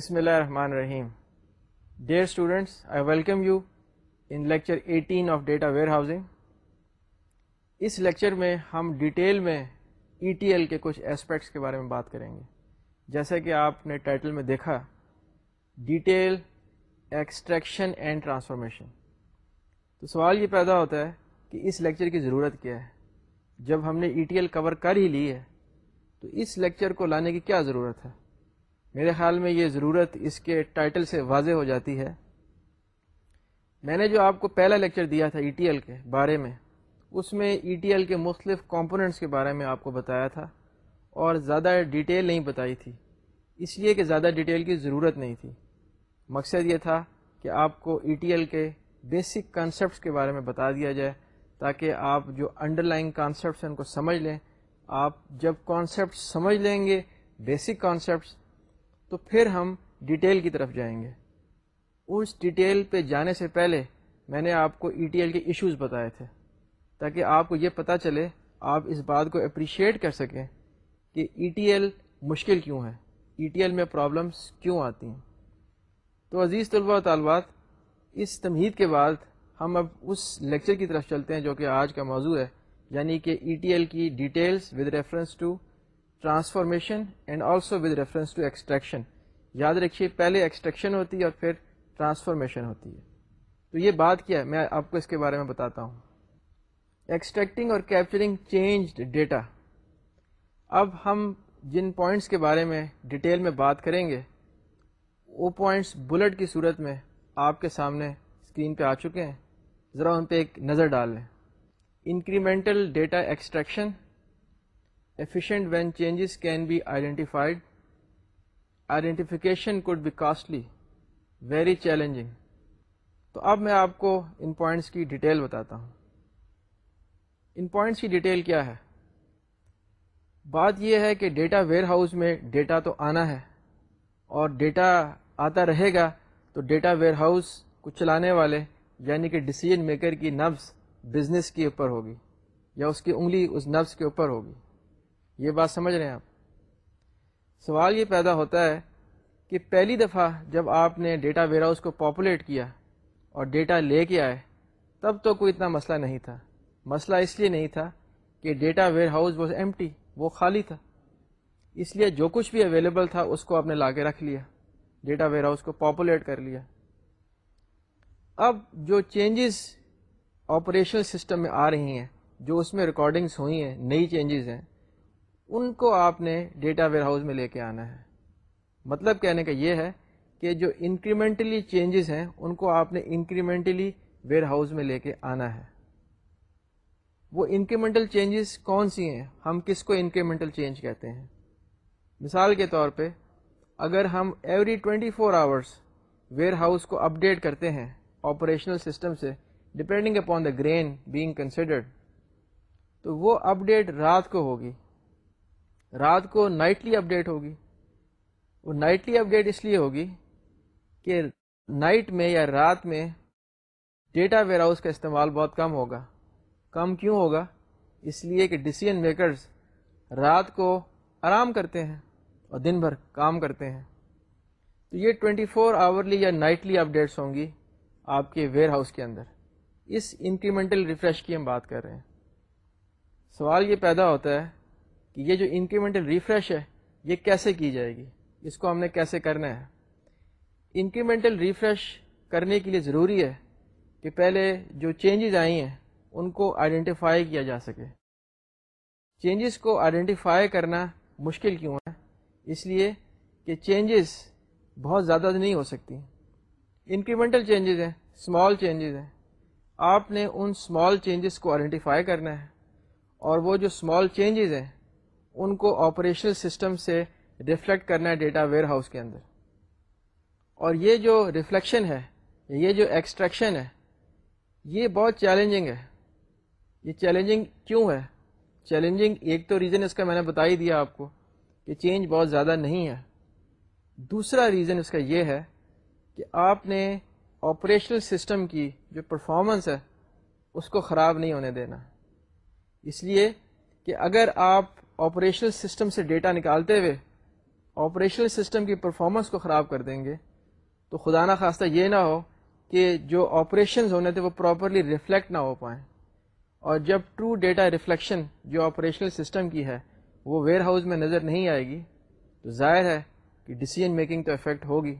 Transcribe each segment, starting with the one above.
بسم اللہ الرحمن الرحیم dear students I welcome you in lecture eighteen of data warehousing us lecture میں ہم ڈیٹیل میں ای ٹی ایل کے کچھ اسپیکٹس کے بارے میں بات کریں گے۔ جیسا کہ آپ نے ٹائٹل میں دیکھا ڈیٹیل ایکسٹریکشن اینڈ ٹرانسفارمیشن تو سوال یہ پیدا ہوتا ہے کہ اس لیکچر کی ضرورت کیا ہے؟ جب ہم نے ای ٹی ایل کور کر ہی لی ہے، تو اس لیکچر کو لانے کی کیا ضرورت ہے؟ میرے خیال میں یہ ضرورت اس کے ٹائٹل سے واضح ہو جاتی ہے۔ میں نے جو آپ کو پہلا لیکچر دیا تھا ای ٹی ایل کے بارے میں، اس میں ای ٹی ایل کے مختلف کمپوننٹس کے بارے میں آپ کو بتایا تھا اور زیادہ ڈیٹیل نہیں بتائی تھی۔ اس لیے کہ زیادہ ڈیٹیل کی ضرورت نہیں تھی۔ مقصد یہ تھا کہ آپ کو ای ٹی ایل کے بیسک کانسیپٹس کے بارے میں بتا دیا جائے تاکہ آپ جو انڈر لائن کانسیپٹس ہیں ان کو سمجھ لیں۔ آپ جب کانسیپٹ سمجھ لیں گے، بیسک کانسیپٹس تو پھر ہم ڈیٹیل کی طرف جائیں گے۔ اس ڈیٹیل پہ جانے سے پہلے میں نے آپ کو ای ٹی ایل کے ایشوز بتائے تھے تاکہ آپ کو یہ پتہ چلے آپ اس بات کو اپریشیٹ کر سکیں کہ ای ٹی ایل مشکل کیوں ہے۔ ای ٹی ایل میں پرابلمس کیوں آتی ہیں۔ تو عزیز طلباء و طالبات، اس تمہید کے بعد ہم اب اس لیکچر کی طرف چلتے ہیں جو کہ آج کا موضوع ہے یعنی کہ ای ٹی ایل کی details with reference to transformation and also with reference to extraction. یاد رکھیے، پہلے ایکسٹریکشن ہوتی ہے اور پھر ٹرانسفارمیشن ہوتی ہے۔ تو یہ بات کیا ہے، میں آپ کو اس کے بارے میں بتاتا ہوں۔ ایکسٹریکٹنگ اور کیپچرنگ چینج ڈیٹا اب ہم جن پوائنٹس کے بارے میں ڈیٹیل میں بات کریں گے، وہ پوائنٹس بلٹ کی صورت میں آپ کے سامنے اسکرین پہ آ چکے ہیں۔ ذرا ان پہ ایک نظر ڈال لیں۔ Incremental data extraction efficient when changes can be identified. Identification could be costly, very challenging. تو اب میں آپ کو ان پوائنٹس کی ڈیٹیل بتاتا ہوں ان پوائنٹس کی ڈیٹیل کیا ہے بات یہ ہے کہ ڈیٹا ویئر ہاؤس میں ڈیٹا تو آنا ہے اور ڈیٹا آتا رہے گا تو ڈیٹا ویئر ہاؤس کو چلانے والے یعنی کہ ڈسیزن میکر کی نبز بزنس کے اوپر ہوگی یا اس کی انگلی اس نبز کے اوپر ہوگی یہ بات سمجھ رہے ہیں آپ۔ سوال یہ پیدا ہوتا ہے کہ پہلی دفعہ جب آپ نے ڈیٹا ویئر ہاؤس کو پاپولیٹ کیا اور ڈیٹا لے کے آئے، تب تو کوئی اتنا مسئلہ نہیں تھا۔ مسئلہ اس لیے نہیں تھا کہ data warehouse was empty وہ خالی تھا۔ اس لیے جو کچھ بھی اویلیبل تھا، اس کو آپ نے لا کے رکھ لیا۔ ڈیٹا ویئر ہاؤس کو پاپولیٹ کر لیا۔ اب جو چینجز آپریشنل سسٹم میں آ رہی ہیں، جو اس میں ریکارڈنگس ہوئی ہیں، نئی چینجز ہیں ان کو آپ نے ڈیٹا ویئر ہاؤس میں لے کے آنا ہے۔ مطلب کہنے کا یہ ہے کہ جو انکریمنٹلی چینجز ہیں، ان کو آپ نے انکریمنٹلی ویئر ہاؤس میں لے کے آنا ہے۔ وہ انکریمنٹل چینجز کون سی ہیں؟ ہم کس کو انکریمنٹل چینج کہتے ہیں؟ مثال کے طور پہ، اگر ہم every twenty four hours warehouse کو اپڈیٹ کرتے ہیں آپریشنل سسٹم سے depending upon the grain being considered تو وہ اپڈیٹ رات کو ہوگی۔ رات کو نائٹلی اپڈیٹ ہوگی۔ وہ نائٹلی اپڈیٹ اس لیے ہوگی کہ نائٹ میں یا رات میں ڈیٹا ویئر ہاؤس کا استعمال بہت کم ہوگا۔ کم کیوں ہوگا؟ اس لیے کہ ڈسیزن میکرز رات کو آرام کرتے ہیں اور دن بھر کام کرتے ہیں۔ تو یہ ٹوینٹی فور آورلی یا نائٹلی اپڈیٹس ہوں گی آپ کے ویئر ہاؤس کے اندر۔ اس انکریمنٹل ریفریش کی ہم بات کر رہے ہیں۔ سوال یہ پیدا ہوتا ہے کہ یہ جو انکریمنٹل ریفریش ہے، یہ کیسے کی جائے گی؟ اس کو ہم نے کیسے کرنا ہے؟ انکریمنٹل ریفریش کرنے کے لیے ضروری ہے کہ پہلے جو چینجز آئی ہیں، ان کو آئیڈینٹیفائی کیا جا سکے۔ چینجز کو آئیڈینٹیفائی کرنا مشکل کیوں ہے؟ اس لیے کہ چینجز بہت زیادہ نہیں ہو سکتی۔ انکریمنٹل چینجز ہیں اسمال چینجز ہیں۔ آپ نے ان اسمال چینجز کو آئیڈینٹیفائی کرنا ہے اور وہ جو اسمال چینجز ہیں ان کو آپریشنل سسٹم سے ریفلیکٹ کرنا ہے ڈیٹا ویئر ہاؤس کے اندر۔ اور یہ جو ریفلیکشن ہے، یہ جو ایکسٹریکشن ہے، یہ بہت چیلنجنگ ہے۔ یہ چیلنجنگ کیوں ہے؟ چیلنجنگ ایک تو ریزن اس کا میں نے بتا ہی دیا آپ کو کہ چینج بہت زیادہ نہیں ہے۔ دوسرا ریزن اس کا یہ ہے کہ آپ نے آپریشنل سسٹم کی جو پرفارمنس ہے، اس کو خراب نہیں ہونے دینا۔ اس لیے کہ اگر آپ آپریشنل سسٹم سے ڈیٹا نکالتے ہوئے آپریشنل سسٹم کی پرفارمنس کو خراب کر دیں گے۔ تو خدا نہ خواستہ یہ نہ ہو کہ جو آپریشنز ہونے تھے وہ پراپرلی ریفلیکٹ نہ ہو پائیں۔ اور جب ٹرو ڈیٹا ریفلیکشن جو آپریشنل سسٹم کی ہے وہ ویئر ہاؤس میں نظر نہیں آئے گی، تو ظاہر ہے کہ ڈسیزن میکنگ تو افیکٹ ہوگی۔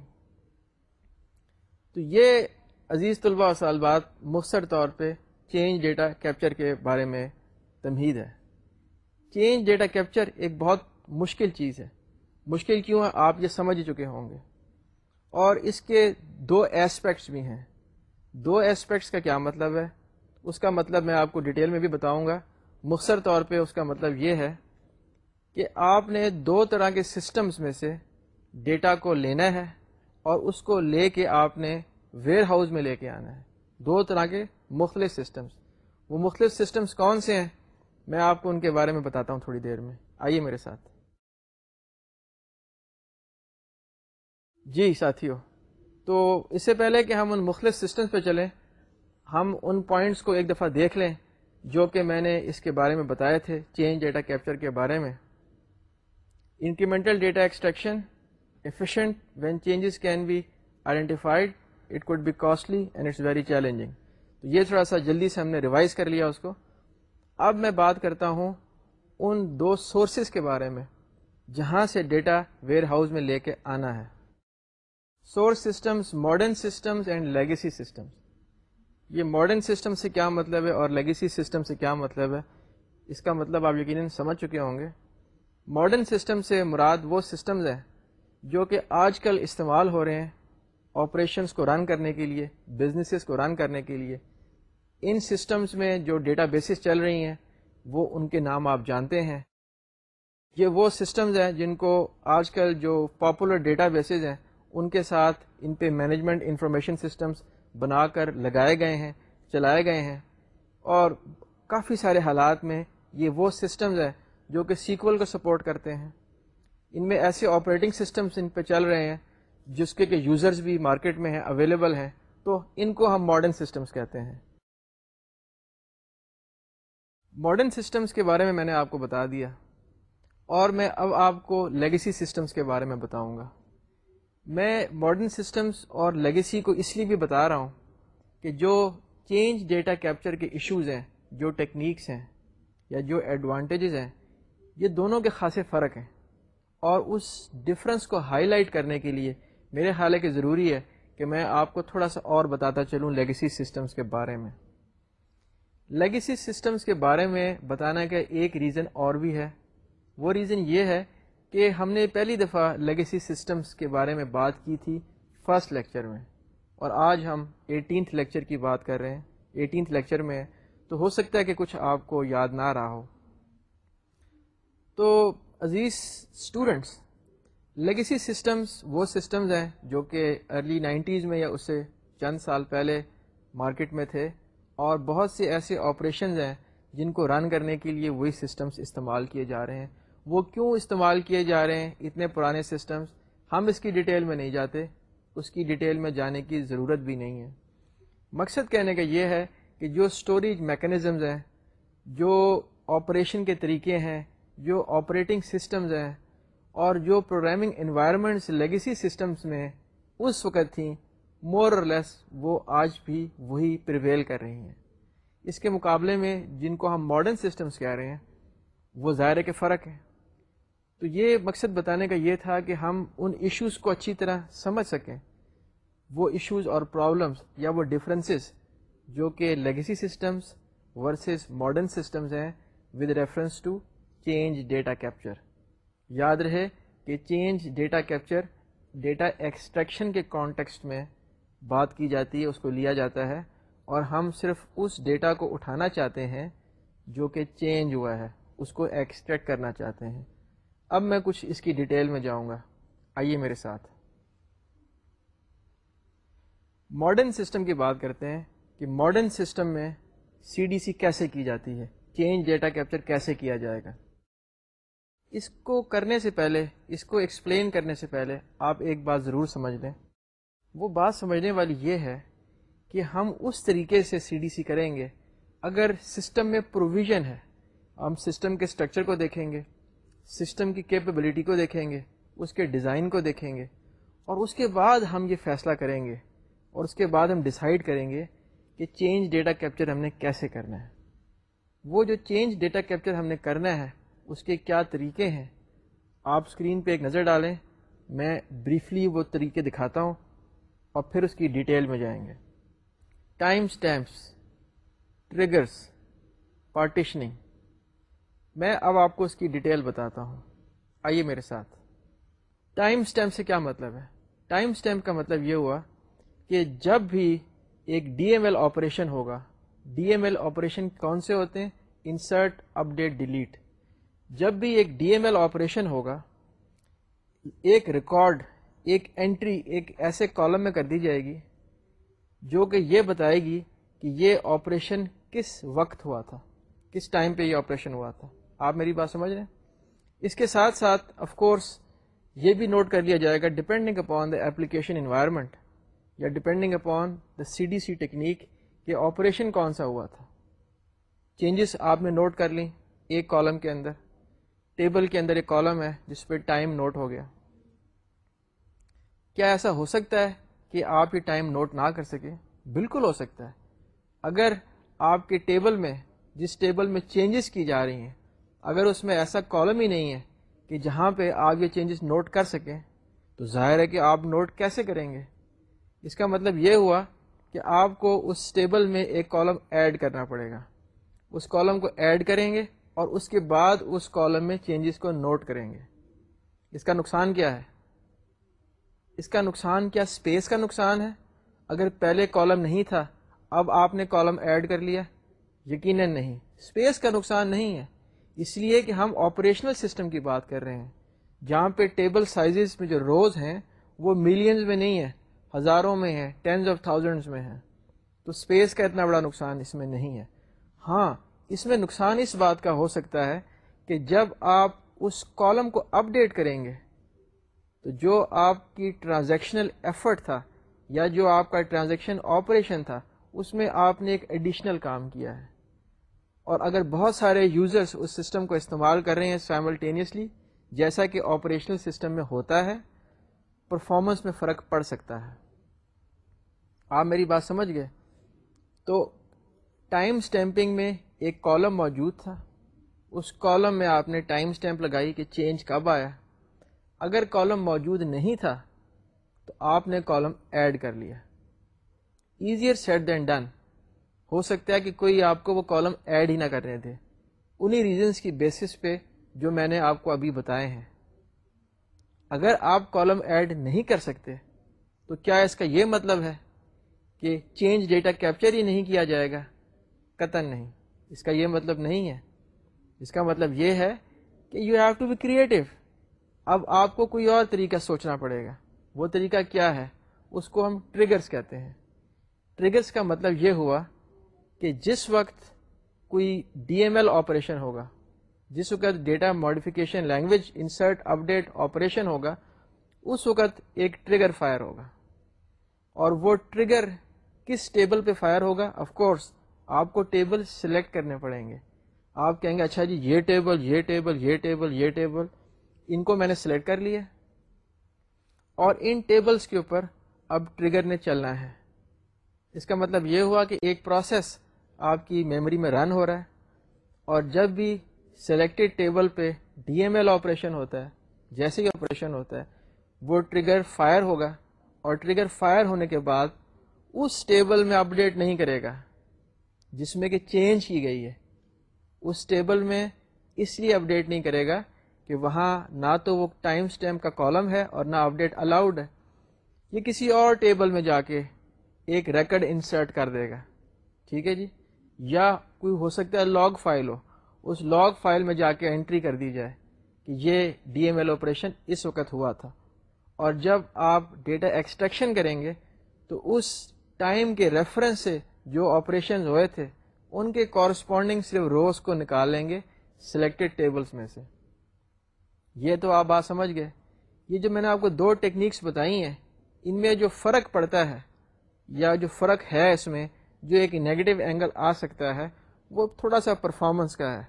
تو یہ عزیز طلباء و سالبات مختصر طور پہ چینج ڈیٹا کیپچر کے بارے میں تمہید ہے۔ چینج ڈیٹا کیپچر ایک بہت مشکل چیز ہے۔ مشکل کیوں ہے؟ آپ یہ سمجھ چکے ہوں گے۔ اور اس کے دو ایسپیکٹس بھی ہیں۔ دو ایسپیکٹس کا کیا مطلب ہے؟ اس کا مطلب میں آپ کو ڈیٹیل میں بھی بتاؤں گا۔ مختصر طور پہ اس کا مطلب یہ ہے کہ آپ نے دو طرح کے سسٹمز میں سے ڈیٹا کو لینا ہے اور اس کو لے کے آپ نے ویئر ہاؤس میں لے کے آنا ہے۔ دو طرح کے مختلف سسٹمز وہ مختلف سسٹمز کون سے ہیں؟ میں آپ کو ان کے بارے میں بتاتا ہوں تھوڑی دیر میں۔ آئیے میرے ساتھ۔ جی ساتھیوں تو اس سے پہلے کہ ہم ان مختلف سسٹمز پہ چلیں، ہم ان پوائنٹس کو ایک دفعہ دیکھ لیں، جو کہ میں نے اس کے بارے میں بتائے تھے چینج ڈیٹا کیپچر کے بارے میں۔ Incremental data extraction efficient when changes can be identified it could be costly and it's very challenging تو یہ تھوڑا سا جلدی سے ہم نے ریوائز کر لیا اس کو۔ اب میں بات کرتا ہوں ان دو سورسز کے بارے میں، جہاں سے ڈیٹا ویئر ہاؤس میں لے کے آنا ہے۔ Source systems modern systems and legacy systems یہ ماڈرن سسٹم سے کیا مطلب ہے اور لیگیسی سسٹم سے کیا مطلب ہے؟ اس کا مطلب آپ یقیناً سمجھ چکے ہوں گے۔ ماڈرن سسٹم سے مراد وہ سسٹمز ہیں جو کہ آج کل استعمال ہو رہے ہیں آپریشنس کو رن کرنے کے لیے بزنسز کو رن کرنے کے لیے۔ ان سسٹمز میں جو ڈیٹا بیسز چل رہی ہیں، وہ ان کے نام آپ جانتے ہیں۔ یہ وہ سسٹمز ہیں جن کو آج کل جو پاپولر ڈیٹا بیسز ہیں، ان کے ساتھ ان پہ مینجمنٹ انفارمیشن سسٹمز بنا کر لگائے گئے ہیں، چلائے گئے ہیں۔ اور کافی سارے حالات میں یہ وہ سسٹمز ہیں جو کہ سیکول کو سپورٹ کرتے ہیں۔ ان میں ایسے آپریٹنگ سسٹمس ان پہ چل رہے ہیں جس کے کہ یوزرز بھی مارکیٹ میں ہیں اویلیبل ہیں۔ تو ان کو ہم ماڈرن سسٹمس کہتے ہیں۔ ماڈرن سسٹمس کے بارے میں میں نے آپ کو بتا دیا اور میں اب آپ کو لیگیسی سسٹمس کے بارے میں بتاؤں گا۔ میں ماڈرن سسٹمس اور لیگیسی کو اس لیے بھی بتا رہا ہوں کہ جو چینج ڈیٹا کیپچر کے ایشوز ہیں، جو ٹیکنیکس ہیں یا جو ایڈوانٹیجز ہیں، یہ دونوں کے خاصے فرق ہیں۔ اور اس ڈفرینس کو ہائی لائٹ کرنے کے لیے میرے خیال ہے کہ ضروری ہے کہ میں آپ کو تھوڑا سا اور بتاتا چلوں لیگیسی سسٹمز کے بارے میں۔ لیگیسی سسٹمز کے بارے میں بتانا کا ایک ریزن اور بھی ہے۔ وہ ریزن یہ ہے کہ ہم نے پہلی دفعہ لیگیسی سسٹمز کے بارے میں بات کی تھی فرسٹ لیکچر میں۔ اور آج ہم ایٹینتھ لیکچر کی بات کر رہے ہیں۔ ایٹینتھ لیکچر میں تو ہو سکتا ہے کہ کچھ آپ کو یاد نہ رہا ہو۔ تو عزیز اسٹوڈنٹس لیگیسی سسٹمز وہ سسٹمز ہیں جو کہ ارلی نائنٹیز میں یا اس سے چند سال پہلے مارکیٹ میں تھے۔ اور بہت سے ایسے آپریشنز ہیں جن کو رن کرنے کے لیے وہی سسٹمز استعمال کیے جا رہے ہیں۔ وہ کیوں استعمال کیے جا رہے ہیں؟ اتنے پرانے سسٹمز ہم اس کی ڈیٹیل میں نہیں جاتے، اس کی ڈیٹیل میں جانے کی ضرورت بھی نہیں ہے۔ مقصد کہنے کا یہ ہے کہ جو اسٹوریج میکانزمز ہیں، جو آپریشن کے طریقے ہیں، جو آپریٹنگ سسٹمز ہیں، اور جو پروگرامنگ انوائرمنٹس لیگیسی سسٹمز میں اس وقت تھیں مور اور لیس وہ آج بھی وہی پریویل کر رہی ہیں۔ اس کے مقابلے میں جن کو ہم ماڈرن سسٹمز کہہ رہے ہیں، وہ ظاہر کے فرق ہے۔ تو یہ مقصد بتانے کا یہ تھا کہ ہم ان ایشوز کو اچھی طرح سمجھ سکیں۔ وہ ایشوز اور پرابلمس یا وہ ڈفرینسز جو کہ legacy systems versus modern systems ہیں with reference to change data capture یاد رہے کہ change data capture data extraction کے کانٹیکسٹ میں بات کی جاتی ہے، اس کو لیا جاتا ہے۔ اور ہم صرف اس ڈیٹا کو اٹھانا چاہتے ہیں جو کہ چینج ہوا ہے، اس کو ایکسٹریکٹ کرنا چاہتے ہیں۔ اب میں کچھ اس کی ڈیٹیل میں جاؤں گا۔ آئیے میرے ساتھ۔ ماڈرن سسٹم کی بات کرتے ہیں کہ ماڈرن سسٹم میں سی ڈی سی کیسے کی جاتی ہے؟ چینج ڈیٹا کیپچر کیسے کیا جائے گا؟ اس کو کرنے سے پہلے، اس کو ایکسپلین کرنے سے پہلے آپ ایک بات ضرور سمجھ لیں۔ وہ بات سمجھنے والی یہ ہے کہ ہم اس طریقے سے سی ڈی سی کریں گے۔ اگر سسٹم میں پروویژن ہے، ہم سسٹم کے اسٹرکچر کو دیکھیں گے، سسٹم کی کیپیبلٹی کو دیکھیں گے، اس کے ڈیزائن کو دیکھیں گے، اور اس کے بعد ہم یہ فیصلہ کریں گے، اور اس کے بعد ہم ڈیسائیڈ کریں گے کہ چینج ڈیٹا کیپچر ہم نے کیسے کرنا ہے۔ وہ جو چینج ڈیٹا کیپچر ہم نے کرنا ہے، اس کے کیا طریقے ہیں؟ آپ اسکرین پہ ایک نظر ڈالیں، میں بریفلی وہ طریقے دکھاتا ہوں۔ اور پھر اس کی ڈیٹیل میں جائیں گے۔ Timestamps triggers partitioning. میں اب آپ کو اس کی ڈیٹیل بتاتا ہوں۔ آئیے میرے ساتھ۔ ٹائم اسٹیمپ سے کیا مطلب ہے؟ ٹائم اسٹیمپ کا مطلب یہ ہوا کہ جب بھی ایک ڈی ایم ایل آپریشن ہوگا، ڈی ایم ایل آپریشن کون سے ہوتے ہیں؟ Insert update delete. جب بھی ایک ڈی ایم ایل آپریشن ہوگا، ایک ریکارڈ ایک انٹری ایک ایسے کالم میں کر دی جائے گی جو کہ یہ بتائے گی کہ یہ آپریشن کس وقت ہوا تھا، کس ٹائم پہ یہ آپریشن ہوا تھا۔ آپ میری بات سمجھ رہے ہیں؟ اس کے ساتھ ساتھ آف کورس یہ بھی نوٹ کر لیا جائے گا depending upon the application environment یا depending upon the C D C technique کہ آپریشن کون سا ہوا تھا۔ چینجز آپ نے نوٹ کر لیں ایک کالم کے اندر ٹیبل کے اندر ایک کالم ہے جس پہ ٹائم نوٹ ہو گیا۔ کیا ایسا ہو سکتا ہے کہ آپ یہ ٹائم نوٹ نہ کر سکیں؟ بالکل ہو سکتا ہے۔ اگر آپ کے ٹیبل میں، جس ٹیبل میں چینجز کی جا رہی ہیں، اگر اس میں ایسا کالم ہی نہیں ہے کہ جہاں پہ آپ یہ چینجز نوٹ کر سکیں، تو ظاہر ہے کہ آپ نوٹ کیسے کریں گے؟ اس کا مطلب یہ ہوا کہ آپ کو اس ٹیبل میں ایک کالم ایڈ کرنا پڑے گا۔ اس کالم کو ایڈ کریں گے اور اس کے بعد اس کالم میں چینجز کو نوٹ کریں گے۔ اس کا نقصان کیا ہے؟ اس کا نقصان کیا؟ اسپیس کا نقصان ہے؟ اگر پہلے کالم نہیں تھا، اب آپ نے کالم ایڈ کر لیا۔ یقیناً نہیں۔ اسپیس کا نقصان نہیں ہے۔ اس لیے کہ ہم آپریشنل سسٹم کی بات کر رہے ہیں۔ جہاں پہ ٹیبل سائزز میں جو روز ہیں، وہ ملینز میں نہیں ہے ہزاروں میں ہے ٹینز آف تھاؤزنڈز میں ہے تو اسپیس کا اتنا بڑا نقصان اس میں نہیں ہے۔ ہاں اس میں نقصان اس بات کا ہو سکتا ہے کہ جب آپ اس کالم کو اپ ڈیٹ کریں گے تو جو آپ کی ٹرانزیکشنل ایفرٹ تھا یا جو آپ کا ٹرانزیکشن آپریشن تھا، اس میں آپ نے ایک ایڈیشنل کام کیا ہے۔ اور اگر بہت سارے یوزرس اس سسٹم کو استعمال کر رہے ہیں سائملٹینیسلی جیسا کہ آپریشنل سسٹم میں ہوتا ہے پرفارمنس میں فرق پڑ سکتا ہے۔ آپ میری بات سمجھ گئے؟ تو ٹائم اسٹیمپنگ میں ایک کالم موجود تھا۔ اس کالم میں آپ نے ٹائم اسٹیمپ لگائی کہ چینج کب آیا۔ اگر کالم موجود نہیں تھا، تو آپ نے کالم ایڈ کر لیا۔ ایزیئر سیٹ دین ڈن ہو سکتا ہے کہ کوئی آپ کو وہ کالم ایڈ ہی نہ کرنے تھے۔ انہی ریزنس کی بیسس پہ جو میں نے آپ کو ابھی بتائے ہیں۔ اگر آپ کالم ایڈ نہیں کر سکتے، تو کیا اس کا یہ مطلب ہے کہ چینج ڈیٹا کیپچر ہی نہیں کیا جائے گا؟ قطن نہیں۔ اس کا یہ مطلب نہیں ہے۔ اس کا مطلب یہ ہے کہ you have to be creative اب آپ کو کوئی اور طریقہ سوچنا پڑے گا۔ وہ طریقہ کیا ہے؟ اس کو ہم ٹریگرس کہتے ہیں۔ ٹریگرس کا مطلب یہ ہوا کہ جس وقت کوئی ڈی ایم ایل آپریشن ہوگا، جس وقت data modification language insert update operation ہوگا، اس وقت ایک ٹریگر فائر ہوگا۔ اور وہ ٹریگر کس ٹیبل پہ فائر ہوگا؟ آف کورس آپ کو ٹیبل سلیکٹ کرنے پڑیں گے۔ آپ کہیں گے اچھا جی یہ ٹیبل یہ ٹیبل یہ ٹیبل یہ ٹیبل ان کو میں نے سلیکٹ کر لیا اور ان ٹیبلز کے اوپر اب ٹریگر نے چلنا ہے۔ اس کا مطلب یہ ہوا کہ ایک پروسیس آپ کی میموری میں رن ہو رہا ہے۔ اور جب بھی سلیکٹڈ ٹیبل پہ ڈی ایم ایل آپریشن ہوتا ہے، جیسے ہی آپریشن ہوتا ہے، وہ ٹریگر فائر ہوگا۔ اور ٹریگر فائر ہونے کے بعد اس ٹیبل میں اپڈیٹ نہیں کرے گا، جس میں کہ چینج کی گئی ہے۔ اس ٹیبل میں اس لیے اپڈیٹ نہیں کرے گا کہ وہاں نہ تو وہ ٹائم اسٹیمپ کا کالم ہے اور نہ اپڈیٹ الاؤڈ ہے۔ یہ کسی اور ٹیبل میں جا کے ایک ریکڈ انسرٹ کر دے گا۔ ٹھیک ہے جی؟ یا کوئی ہو سکتا ہے لاگ فائل ہو۔ اس لاگ فائل میں جا کے انٹری کر دی جائے کہ یہ ڈی ایم ایل آپریشن اس وقت ہوا تھا۔ اور جب آپ ڈیٹا ایکسٹریکشن کریں گے تو اس ٹائم کے ریفرنس سے جو آپریشن ہوئے تھے، ان کے کورسپونڈنگ صرف روز کو نکال لیں گے سلیکٹڈ ٹیبلز میں سے۔ یہ تو آپ بات سمجھ گئے۔ یہ جو میں نے آپ کو دو ٹیکنیکس بتائی ہیں، ان میں جو فرق پڑتا ہے یا جو فرق ہے اس میں، جو ایک نیگیٹو اینگل آ سکتا ہے، وہ تھوڑا سا پرفارمنس کا ہے۔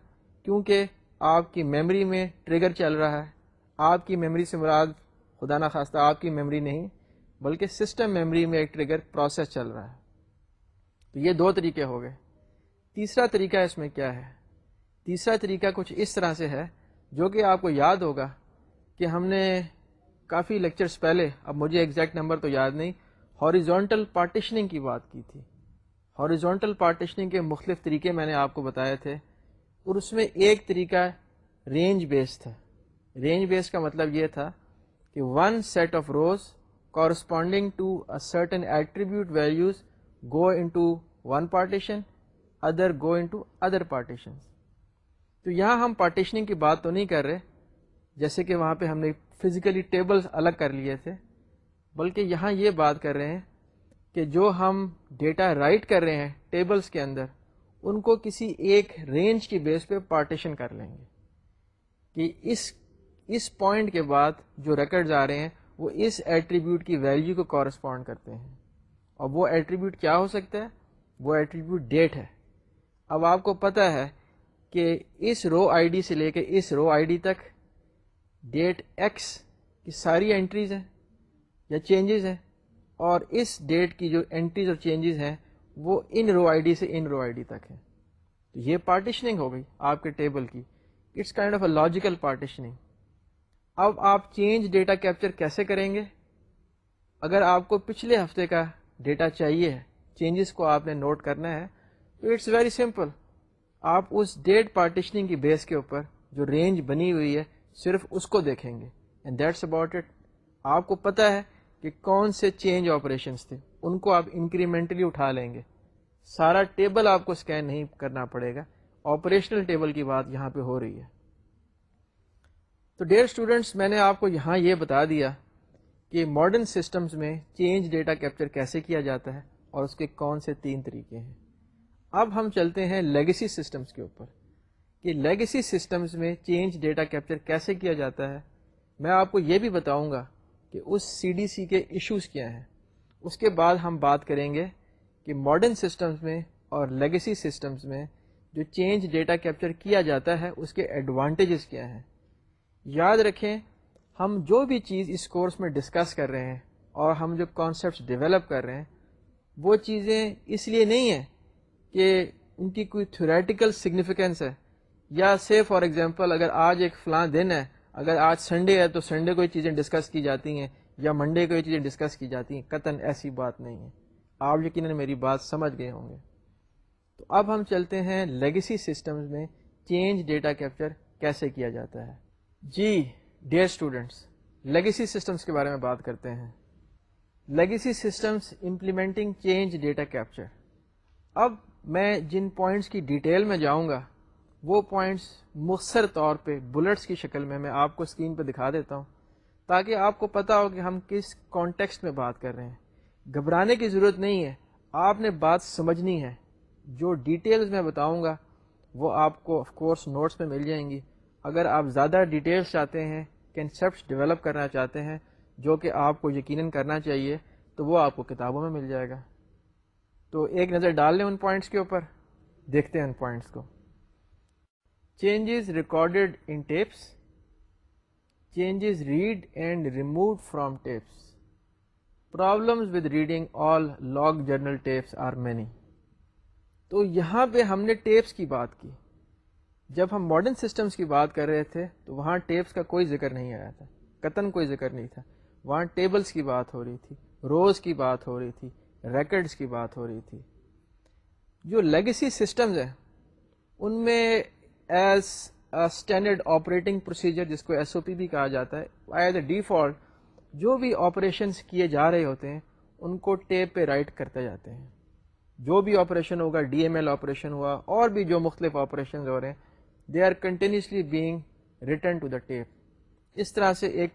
کیونکہ آپ کی میموری میں ٹریگر چل رہا ہے۔ آپ کی میموری سے مراد خدا نخواستہ آپ کی میموری نہیں، بلکہ سسٹم میموری میں ایک ٹریگر پروسیس چل رہا ہے۔ تو یہ دو طریقے ہو گئے۔ تیسرا طریقہ اس میں کیا ہے؟ تیسرا طریقہ کچھ اس طرح سے ہے جو کہ آپ کو یاد ہوگا کہ ہم نے کافی لیکچرز پہلے، اب مجھے ایگزیکٹ نمبر تو یاد نہیں ہاریزونٹل پارٹیشننگ کی بات کی تھی۔ ہاریزونٹل پارٹیشننگ کے مختلف طریقے میں نے آپ کو بتایا تھے اور اس میں ایک طریقہ رینج بیس تھا۔ رینج بیس کا مطلب یہ تھا کہ one set of rows corresponding to a certain attribute values go into one partition other go into other partition تو یہاں ہم پارٹیشننگ کی بات تو نہیں کر رہے، جیسے کہ وہاں پہ ہم نے فزیکلی ٹیبلز الگ کر لیے تھے، بلکہ یہاں یہ بات کر رہے ہیں کہ جو ہم ڈیٹا رائٹ کر رہے ہیں ٹیبلز کے اندر، ان کو کسی ایک رینج کی بیس پہ پارٹیشن کر لیں گے۔ کہ اس اس پوائنٹ کے بعد جو ریکڈز آ رہے ہیں، وہ اس ایٹریبیوٹ کی ویلیو کو کورسپونڈ کرتے ہیں۔ اور وہ ایٹریبیوٹ کیا ہو سکتا ہے؟ وہ ایٹریبیوٹ ڈیٹ ہے۔ اب آپ کو پتہ ہے کہ اس رو آئی ڈی سے لے کے اس رو آئی ڈی تک ڈیٹ ایکس کی ساری انٹریز ہیں یا چینجز ہیں اور اس ڈیٹ کی جو انٹریز اور چینجز ہیں وہ ان رو آئی ڈی سے ان رو آئی ڈی تک ہے تو یہ پارٹیشننگ ہو گئی آپ کے ٹیبل کی۔ It's kind of a logical partitioning اب آپ چینج ڈیٹا کیپچر کیسے کریں گے؟ اگر آپ کو پچھلے ہفتے کا ڈیٹا چاہیے چینجز کو آپ نے نوٹ کرنا ہے، تو اٹس ویری سمپل آپ اس ڈیٹ پارٹیشننگ کی بیس کے اوپر جو رینج بنی ہوئی ہے صرف اس کو دیکھیں گے. اینڈ دیٹس اباؤٹ اٹ آپ کو پتا ہے کہ کون سے چینج آپریشنس تھے. ان کو آپ انکریمنٹلی اٹھا لیں گے. سارا ٹیبل آپ کو اسکین نہیں کرنا پڑے گا. آپریشنل ٹیبل کی بات یہاں پہ ہو رہی ہے. تو ڈیئر اسٹوڈینٹس میں نے آپ کو یہاں یہ بتا دیا کہ ماڈرن سسٹمز میں چینج ڈیٹا کیپچر کیسے کیا جاتا ہے اور اس کے کون سے تین طریقے ہیں. اب ہم چلتے ہیں لیگسی سسٹمز کے اوپر کہ لیگسی سسٹمز میں چینج ڈیٹا کیپچر کیسے کیا جاتا ہے؟ میں آپ کو یہ بھی بتاؤں گا کہ اس سی ڈی سی کے ایشوز کیا ہیں۔ اس کے بعد ہم بات کریں گے کہ ماڈرن سسٹمز میں اور لیگسی سسٹمز میں جو چینج ڈیٹا کیپچر کیا جاتا ہے، اس کے ایڈوانٹیجز کیا ہیں۔ یاد رکھیں، ہم جو بھی چیز اس کورس میں ڈسکس کر رہے ہیں اور ہم جو کانسیپٹس ڈیولپ کر رہے ہیں، وہ چیزیں اس لیے نہیں ہیں کہ ان کی کوئی تھوریٹیکل سگنیفیکینس ہے. یا سے فار ایگزامپل اگر آج ایک فلاں دن ہے، اگر آج سنڈے ہے، تو سنڈے کو یہ چیزیں ڈسکس کی جاتی ہیں، یا منڈے کو یہ چیزیں ڈسکس کی جاتی ہیں قطن ایسی بات نہیں ہے۔ آپ یقیناً میری بات سمجھ گئے ہوں گے۔ تو اب ہم چلتے ہیں لیگسی سسٹمز میں چینج ڈیٹا کیپچر کیسے کیا جاتا ہے۔ جی ڈیئر اسٹوڈینٹس لیگسی سسٹمز کے بارے میں بات کرتے ہیں۔ Legacy systems implementing change data capture اب میں جن پوائنٹس کی ڈیٹیل میں جاؤں گا، وہ پوائنٹس مختصر طور پہ بلٹس کی شکل میں میں آپ کو اسکرین پہ دکھا دیتا ہوں، تاکہ آپ کو پتا ہو کہ ہم کس کانٹیکسٹ میں بات کر رہے ہیں۔ گھبرانے کی ضرورت نہیں ہے، آپ نے بات سمجھنی ہے۔ جو ڈیٹیلز میں بتاؤں گا، وہ آپ کو آف کورس نوٹس میں مل جائیں گی۔ اگر آپ زیادہ ڈیٹیلز چاہتے ہیں کنسیپٹس ڈیولپ کرنا چاہتے ہیں، جو کہ آپ کو یقیناً کرنا چاہیے، تو وہ آپ کو کتابوں میں مل جائے گا۔ تو ایک نظر ڈال لیں ان پوائنٹس کے اوپر۔ دیکھتے ہیں ان پوائنٹس کو۔ Changes recorded in tapes changes read and removed from tapes problems with reading all log journal tapes are many تو یہاں پہ ہم نے ٹیپس کی بات کی۔ جب ہم ماڈرن سسٹمز کی بات کر رہے تھے، تو وہاں ٹیپس کا کوئی ذکر نہیں آیا تھا۔ قطن کوئی ذکر نہیں تھا۔ وہاں ٹیبلز کی بات ہو رہی تھی۔ روز کی بات ہو رہی تھی۔ ریکڈز کی بات ہو رہی تھی۔ جو لیگسی سسٹمز ہیں، ان میں ایز اسٹینڈرڈ آپریٹنگ پروسیجر، جس کو ایس او پی بھی کہا جاتا ہے، ایز اے ڈیفالٹ جو بھی آپریشنس کیے جا رہے ہوتے ہیں، ان کو ٹیپ پہ رائٹ کرتے جاتے ہیں۔ جو بھی آپریشن ہوگا، ڈی ایم ایل آپریشن ہوا، اور بھی جو مختلف آپریشن ہو رہے ہیں they are continuously being written to the tape اس طرح سے ایک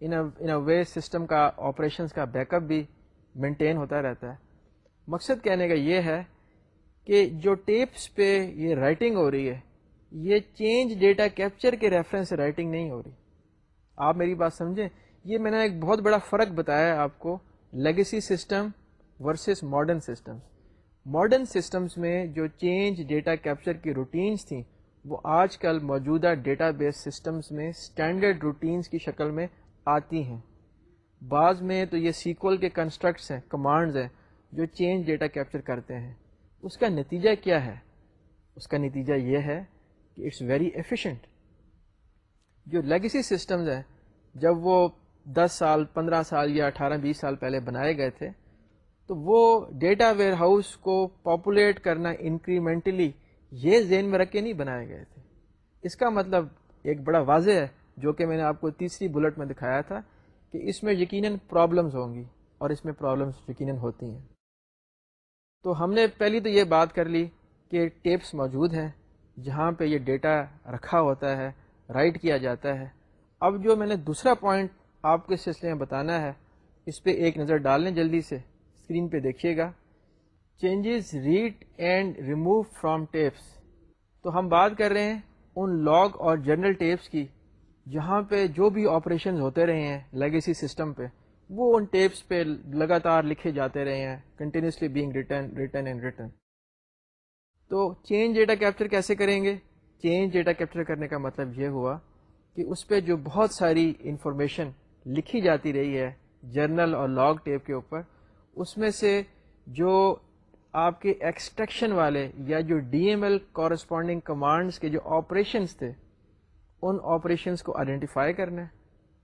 ان وے سسٹم کا آپریشنس کا بیک اپ بھی مینٹین ہوتا رہتا ہے۔ مقصد کہنے کا یہ ہے کہ جو ٹیپس پہ یہ رائٹنگ ہو رہی ہے، یہ چینج ڈیٹا کیپچر کے ریفرنس سے رائٹنگ نہیں ہو رہی۔ آپ میری بات سمجھیں، یہ میں نے ایک بہت بڑا فرق بتایا ہے آپ کو legacy system versus modern systems modern systems میں جو چینج ڈیٹا کیپچر کی روٹینس تھیں، وہ آج کل موجودہ ڈیٹا بیس سسٹمز میں اسٹینڈرڈ روٹینز کی شکل میں آتی ہیں۔ بعض میں تو یہ سیکول کے کنسٹرکٹس ہیں کمانڈز ہیں، جو چینج ڈیٹا کیپچر کرتے ہیں۔ اس کا نتیجہ کیا ہے؟ اس کا نتیجہ یہ ہے کہ اٹس ویری ایفیشینٹ جو لیگیسی سسٹمز ہیں، جب وہ دس سال، پندرہ سال یا اٹھارہ، بیس سال پہلے بنائے گئے تھے، تو وہ ڈیٹا ویئر ہاؤس کو پاپولیٹ کرنا انکریمنٹلی یہ ذہن میں رکھ کے نہیں بنائے گئے تھے۔ اس کا مطلب ایک بڑا واضح ہے، جو کہ میں نے آپ کو تیسری بلٹ میں دکھایا تھا۔ کہ اس میں یقیناً پرابلمز ہوں گی اور اس میں پرابلمس یقیناً ہوتی ہیں۔ تو ہم نے پہلی تو یہ بات کر لی کہ ٹیپس موجود ہیں جہاں پہ یہ ڈیٹا رکھا ہوتا ہے، رائٹ کیا جاتا ہے۔ اب جو میں نے دوسرا پوائنٹ آپ کے سلسلے میں بتانا ہے، اس پہ ایک نظر ڈال لیں جلدی سے اسکرین پہ دیکھیے گا۔ Changes read and remove from tapes. تو ہم بات کر رہے ہیں ان لاگ اور جنرل ٹیپس کی۔ جہاں پہ جو بھی آپریشنز ہوتے رہے ہیں لیگیسی سسٹم پہ، وہ ان ٹیپس پہ لگاتار لکھے جاتے رہے ہیں continuously being written written and written تو چینج ڈیٹا کیپچر کیسے کریں گے؟ چینج ڈیٹا کیپچر کرنے کا مطلب یہ ہوا کہ اس پہ جو بہت ساری انفارمیشن لکھی جاتی رہی ہے جرنل اور لاگ ٹیپ کے اوپر، اس میں سے جو آپ کے ایکسٹریکشن والے یا جو D M L corresponding commands کے جو آپریشنس تھے ان آپریشنس کو آئیڈینٹیفائی کرنا ہے،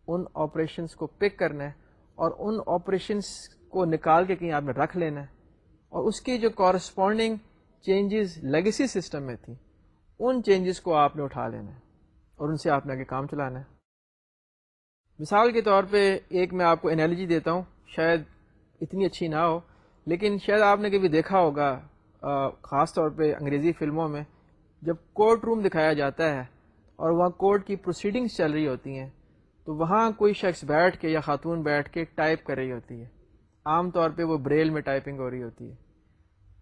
ان آپریشنس کو پک کرنا ہے، اور ان آپریشنس کو نکال کے کہیں آپ نے رکھ لینا ہے. اور اس کی جو کورسپونڈنگ چینجز لیگیسی سسٹم میں تھی ان چینجز کو آپ نے اٹھا لینا ہے اور ان سے آپ نے آگے کام چلانا ہے. مثال کے طور پہ ایک میں آپ کو انالوجی دیتا ہوں، شاید اتنی اچھی نہ ہو، لیکن شاید آپ نے کبھی دیکھا ہوگا خاص طور پہ انگریزی فلموں میں جب کورٹ روم دکھایا جاتا ہے اور وہاں کورٹ کی پروسیڈنگس چل رہی ہوتی ہیں، تو وہاں کوئی شخص بیٹھ کے یا خاتون بیٹھ کے ٹائپ کر رہی ہوتی ہے۔ عام طور پہ وہ بریل میں ٹائپنگ ہو رہی ہوتی ہے۔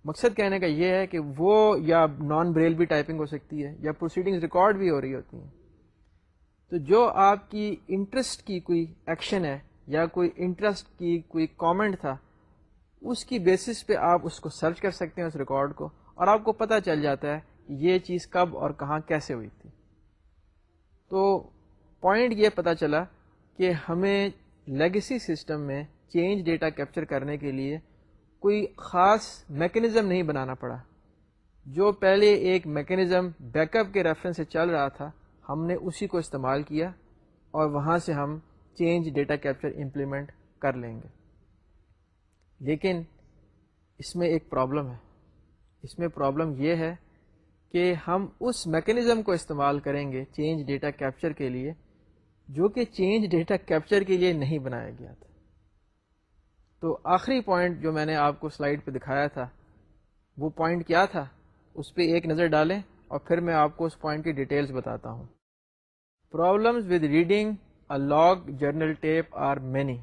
مقصد کہنے کا یہ ہے کہ وہ یا نان بریل بھی ٹائپنگ ہو سکتی ہے، یا پروسیڈنگ ریکارڈ بھی ہو رہی ہوتی ہیں۔ تو جو آپ کی انٹرسٹ کی کوئی ایکشن ہے، یا کوئی انٹرسٹ کی کوئی کامنٹ تھا، اس کی بیسس پہ آپ اس کو سرچ کر سکتے ہیں، اس ریکارڈ کو، اور آپ کو پتہ چل جاتا ہے کہ یہ چیز کب اور کہاں کیسے ہوئی۔ تو پوائنٹ یہ پتہ چلا کہ ہمیں لیگسی سسٹم میں چینج ڈیٹا کیپچر کرنے کے لیے کوئی خاص میکینزم نہیں بنانا پڑا۔ جو پہلے ایک میکینزم بیک اپ کے ریفرنس سے چل رہا تھا، ہم نے اسی کو استعمال کیا اور وہاں سے ہم چینج ڈیٹا کیپچر امپلیمنٹ کر لیں گے۔ لیکن اس میں ایک پرابلم ہے۔ اس میں پرابلم یہ ہے کہ ہم اس میکینزم کو استعمال کریں گے چینج ڈیٹا کیپچر کے لیے، جو کہ چینج ڈیٹا کیپچر کے لیے نہیں بنایا گیا تھا۔ تو آخری پوائنٹ جو میں نے آپ کو سلائڈ پہ دکھایا تھا، وہ پوائنٹ کیا تھا؟ اس پہ ایک نظر ڈالیں اور پھر میں آپ کو اس پوائنٹ کی ڈیٹیلز بتاتا ہوں۔ Problems with reading a log journal tape are many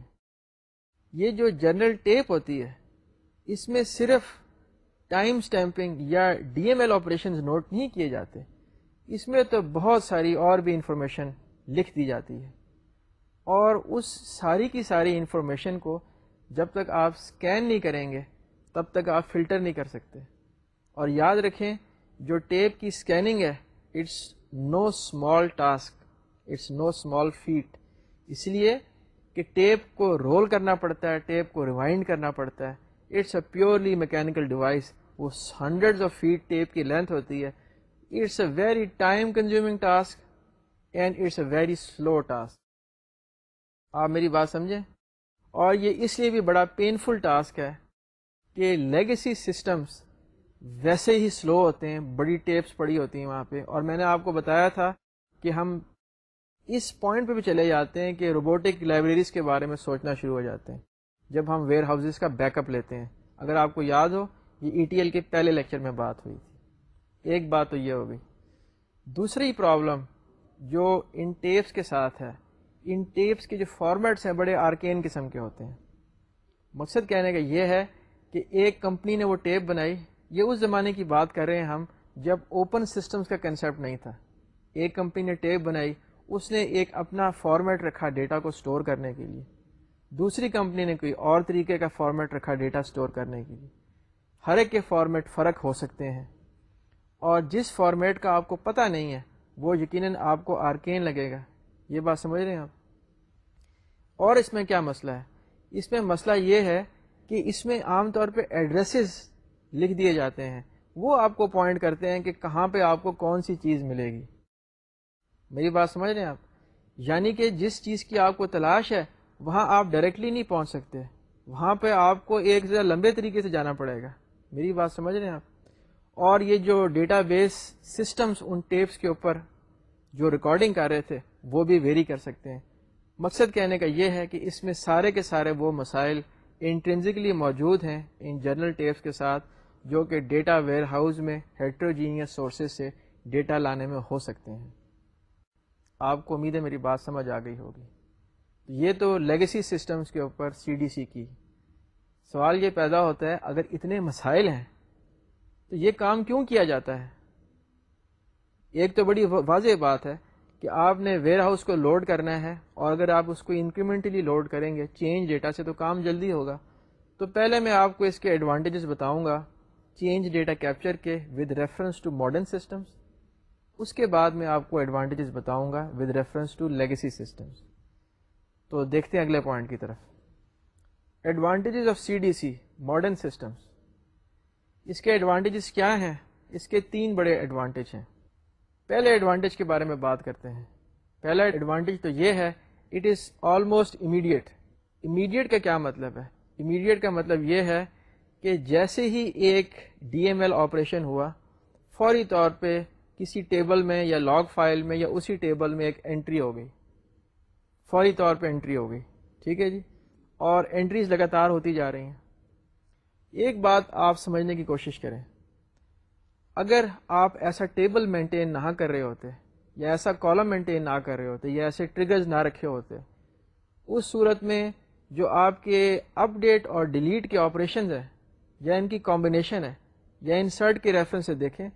یہ جو جرنل ٹیپ ہوتی ہے، اس میں صرف ٹائم اسٹیمپنگ یا D M L operation note نہیں کیے جاتے، اس میں تو بہت ساری اور بھی انفارمیشن لکھ دی جاتی ہے۔ اور اس ساری کی ساری انفارمیشن کو جب تک آپ اسکین نہیں کریں گے، تب تک آپ فلٹر نہیں کر سکتے۔ اور یاد رکھیں، جو ٹیپ کی اسکیننگ ہے، it's no small task, it's no small feat. اس لیے کہ ٹیپ کو رول کرنا پڑتا ہے، ٹیپ کو ریوائنڈ کرنا پڑتا ہے۔ It's a purely mechanical device. وہ ہنڈریڈ آف فیٹ ٹیپ کی لینتھ ہوتی ہے۔ It's a very time consuming task and it's a very slow task آپ میری بات سمجھیں؟ اور یہ اس لیے بھی بڑا پینفل ٹاسک ہے کہ لیگیسی سسٹمز ویسے ہی سلو ہوتے ہیں، بڑی ٹیپس پڑی ہوتی ہیں وہاں پہ۔ اور میں نے آپ کو بتایا تھا کہ ہم اس پوائنٹ پہ بھی چلے جاتے ہیں کہ روبوٹک لائبریریز کے بارے میں سوچنا شروع ہو جاتے ہیں۔ جب ہم ویئر ہاؤسز کا بیک اپ لیتے ہیں۔ اگر آپ کو یاد ہو یہ ای ٹی ایل کے پہلے لیکچر میں بات ہوئی تھی۔ ایک بات تو یہ ہو گئی۔ دوسری پرابلم جو ان ٹیپس کے ساتھ ہے ان ٹیپس کے جو فارمیٹس ہیں، بڑے آرکین قسم کے ہوتے ہیں۔ مقصد کہنے کا یہ ہے کہ ایک کمپنی نے وہ ٹیپ بنائی۔ یہ اس زمانے کی بات کر رہے ہیں ہم، جب اوپن سسٹمز کا کنسیپٹ نہیں تھا۔ ایک کمپنی نے ٹیپ بنائی۔ اس نے ایک اپنا فارمیٹ رکھا ڈیٹا کو سٹور کرنے کے لیے۔ دوسری کمپنی نے کوئی اور طریقے کا فارمیٹ رکھا ڈیٹا سٹور کرنے کے لیے۔ ہر ایک کے فارمیٹ فرق ہو سکتے ہیں۔ اور جس فارمیٹ کا آپ کو پتہ نہیں ہے، وہ یقیناً آپ کو آرکین لگے گا۔ یہ بات سمجھ رہے ہیں آپ؟ اور اس میں کیا مسئلہ ہے؟ اس میں مسئلہ یہ ہے کہ اس میں عام طور پہ ایڈریسز لکھ دیے جاتے ہیں۔ وہ آپ کو پوائنٹ کرتے ہیں کہ کہاں پہ آپ کو کون سی چیز ملے گی۔ میری بات سمجھ رہے ہیں آپ؟ یعنی کہ جس چیز کی آپ کو تلاش ہے، وہاں آپ ڈائریکٹلی نہیں پہنچ سکتے۔ وہاں پہ آپ کو ایک ذرا لمبے طریقے سے جانا پڑے گا۔ میری بات سمجھ رہے ہیں آپ؟ اور یہ جو ڈیٹا بیس سسٹمز ان ٹیپس کے اوپر جو ریکارڈنگ کر رہے تھے، وہ بھی ویری کر سکتے ہیں۔ مقصد کہنے کا یہ ہے کہ اس میں سارے کے سارے وہ مسائل انٹرنزکلی موجود ہیں ان جرنل ٹیپس کے ساتھ، جو کہ ڈیٹا ویئر ہاؤس میں ہیٹروجینیس سورسز سے ڈیٹا لانے میں ہو سکتے ہیں۔ آپ کو امید ہے میری بات سمجھ آ گئی ہوگی۔ یہ تو لیگسی سسٹمز کے اوپر سی ڈی سی کی۔ سوال یہ پیدا ہوتا ہے، اگر اتنے مسائل ہیں، تو یہ کام کیوں کیا جاتا ہے؟ ایک تو بڑی واضح بات ہے کہ آپ نے ویئر ہاؤس کو لوڈ کرنا ہے اور اگر آپ اس کو انکریمنٹلی لوڈ کریں گے، چینج ڈیٹا سے تو کام جلدی ہوگا۔ تو پہلے میں آپ کو اس کے ایڈوانٹیجز بتاؤں گا، چینج ڈیٹا کیپچر کے with reference to modern systems اس کے بعد میں آپ کو ایڈوانٹیجز بتاؤں گا with reference to legacy systems تو دیکھتے ہیں اگلے پوائنٹ کی طرف۔ Advantages of C D C modern systems اس کے ایڈوانٹیجز کیا ہیں؟ اس کے تین بڑے ایڈوانٹیج ہیں۔ پہلے ایڈوانٹیج کے بارے میں بات کرتے ہیں۔ پہلا ایڈوانٹیج تو یہ ہے it is almost immediate immediate کا کیا مطلب ہے؟ امیڈیٹ کا مطلب یہ ہے کہ جیسے ہی ایک ڈی ایم ایل آپریشن ہوا، فوری طور پہ کسی ٹیبل میں یا لاگ فائل میں یا اسی ٹیبل میں ایک انٹری ہو گئی۔ فوری طور پہ انٹری ہو گئی۔ ٹھیک ہے جی؟ اور انٹریز لگاتار ہوتی جا رہی ہیں۔ ایک بات آپ سمجھنے کی کوشش کریں۔ اگر آپ ایسا ٹیبل مینٹین نہ کر رہے ہوتے یا ایسا کالم مینٹین نہ کر رہے ہوتے یا ایسے ٹریگرز نہ رکھے ہوتے، اس صورت میں جو آپ کے اپ ڈیٹ اور ڈیلیٹ کے آپریشنز ہیں، یا ان کی کمبینیشن ہے یا انسرٹ کے ریفرنس سے دیکھیں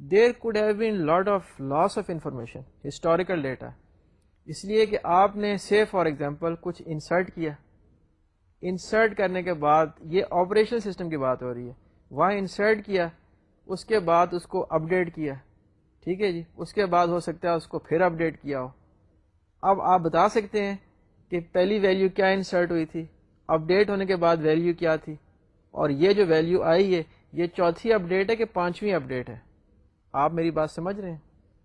there could have been lot of loss of information historical data اس لیے کہ آپ نے سے فار ایگزامپل کچھ انسرٹ کیا۔ انسرٹ کرنے کے بعد یہ آپریشن سسٹم کی بات ہو رہی ہے۔ وہاں انسرٹ کیا، اس کے بعد اس کو اپڈیٹ کیا۔ ٹھیک ہے جی؟ اس کے بعد ہو سکتا ہے اس کو پھر اپڈیٹ کیا ہو۔ اب آپ بتا سکتے ہیں کہ پہلی ویلیو کیا انسرٹ ہوئی تھی۔ اپڈیٹ ہونے کے بعد ویلیو کیا تھی۔ اور یہ جو ویلیو آئی ہے، یہ چوتھی اپڈیٹ ہے کہ پانچویں اپڈیٹ ہے۔ آپ میری بات سمجھ رہے ہیں؟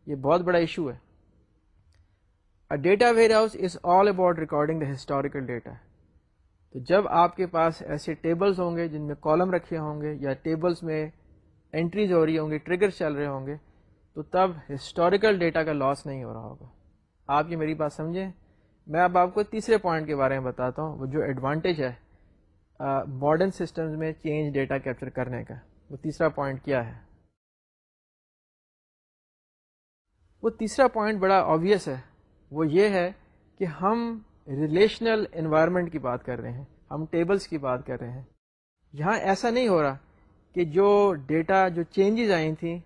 یہ بہت بڑا ایشو ہے۔ Data warehouse is all about recording the historical data تو جب آپ کے پاس ایسے ٹیبلز ہوں گے جن میں کالم رکھے ہوں گے یا ٹیبلز میں انٹریز ہو رہی ہوں گی ٹریگر چل رہے ہوں گے، تو تب ہسٹوریکل ڈیٹا کا لاس نہیں ہو رہا ہوگا۔ آپ یہ میری بات سمجھیں؟ میں اب آپ کو تیسرے پوائنٹ کے بارے میں بتاتا ہوں، وہ جو ایڈوانٹیج ہے ماڈرن سسٹمز میں چینج ڈیٹا کیپچر کرنے کا۔ وہ تیسرا پوائنٹ کیا ہے؟ وہ تیسرا پوائنٹ بڑا آبویس ہے۔ وہ یہ ہے کہ ہم ریلیشنل انوائرمنٹ کی بات کر رہے ہیں، ہم ٹیبلز کی بات کر رہے ہیں۔ یہاں ایسا نہیں ہو رہا کہ جو ڈیٹا جو چینجز آئی تھیں،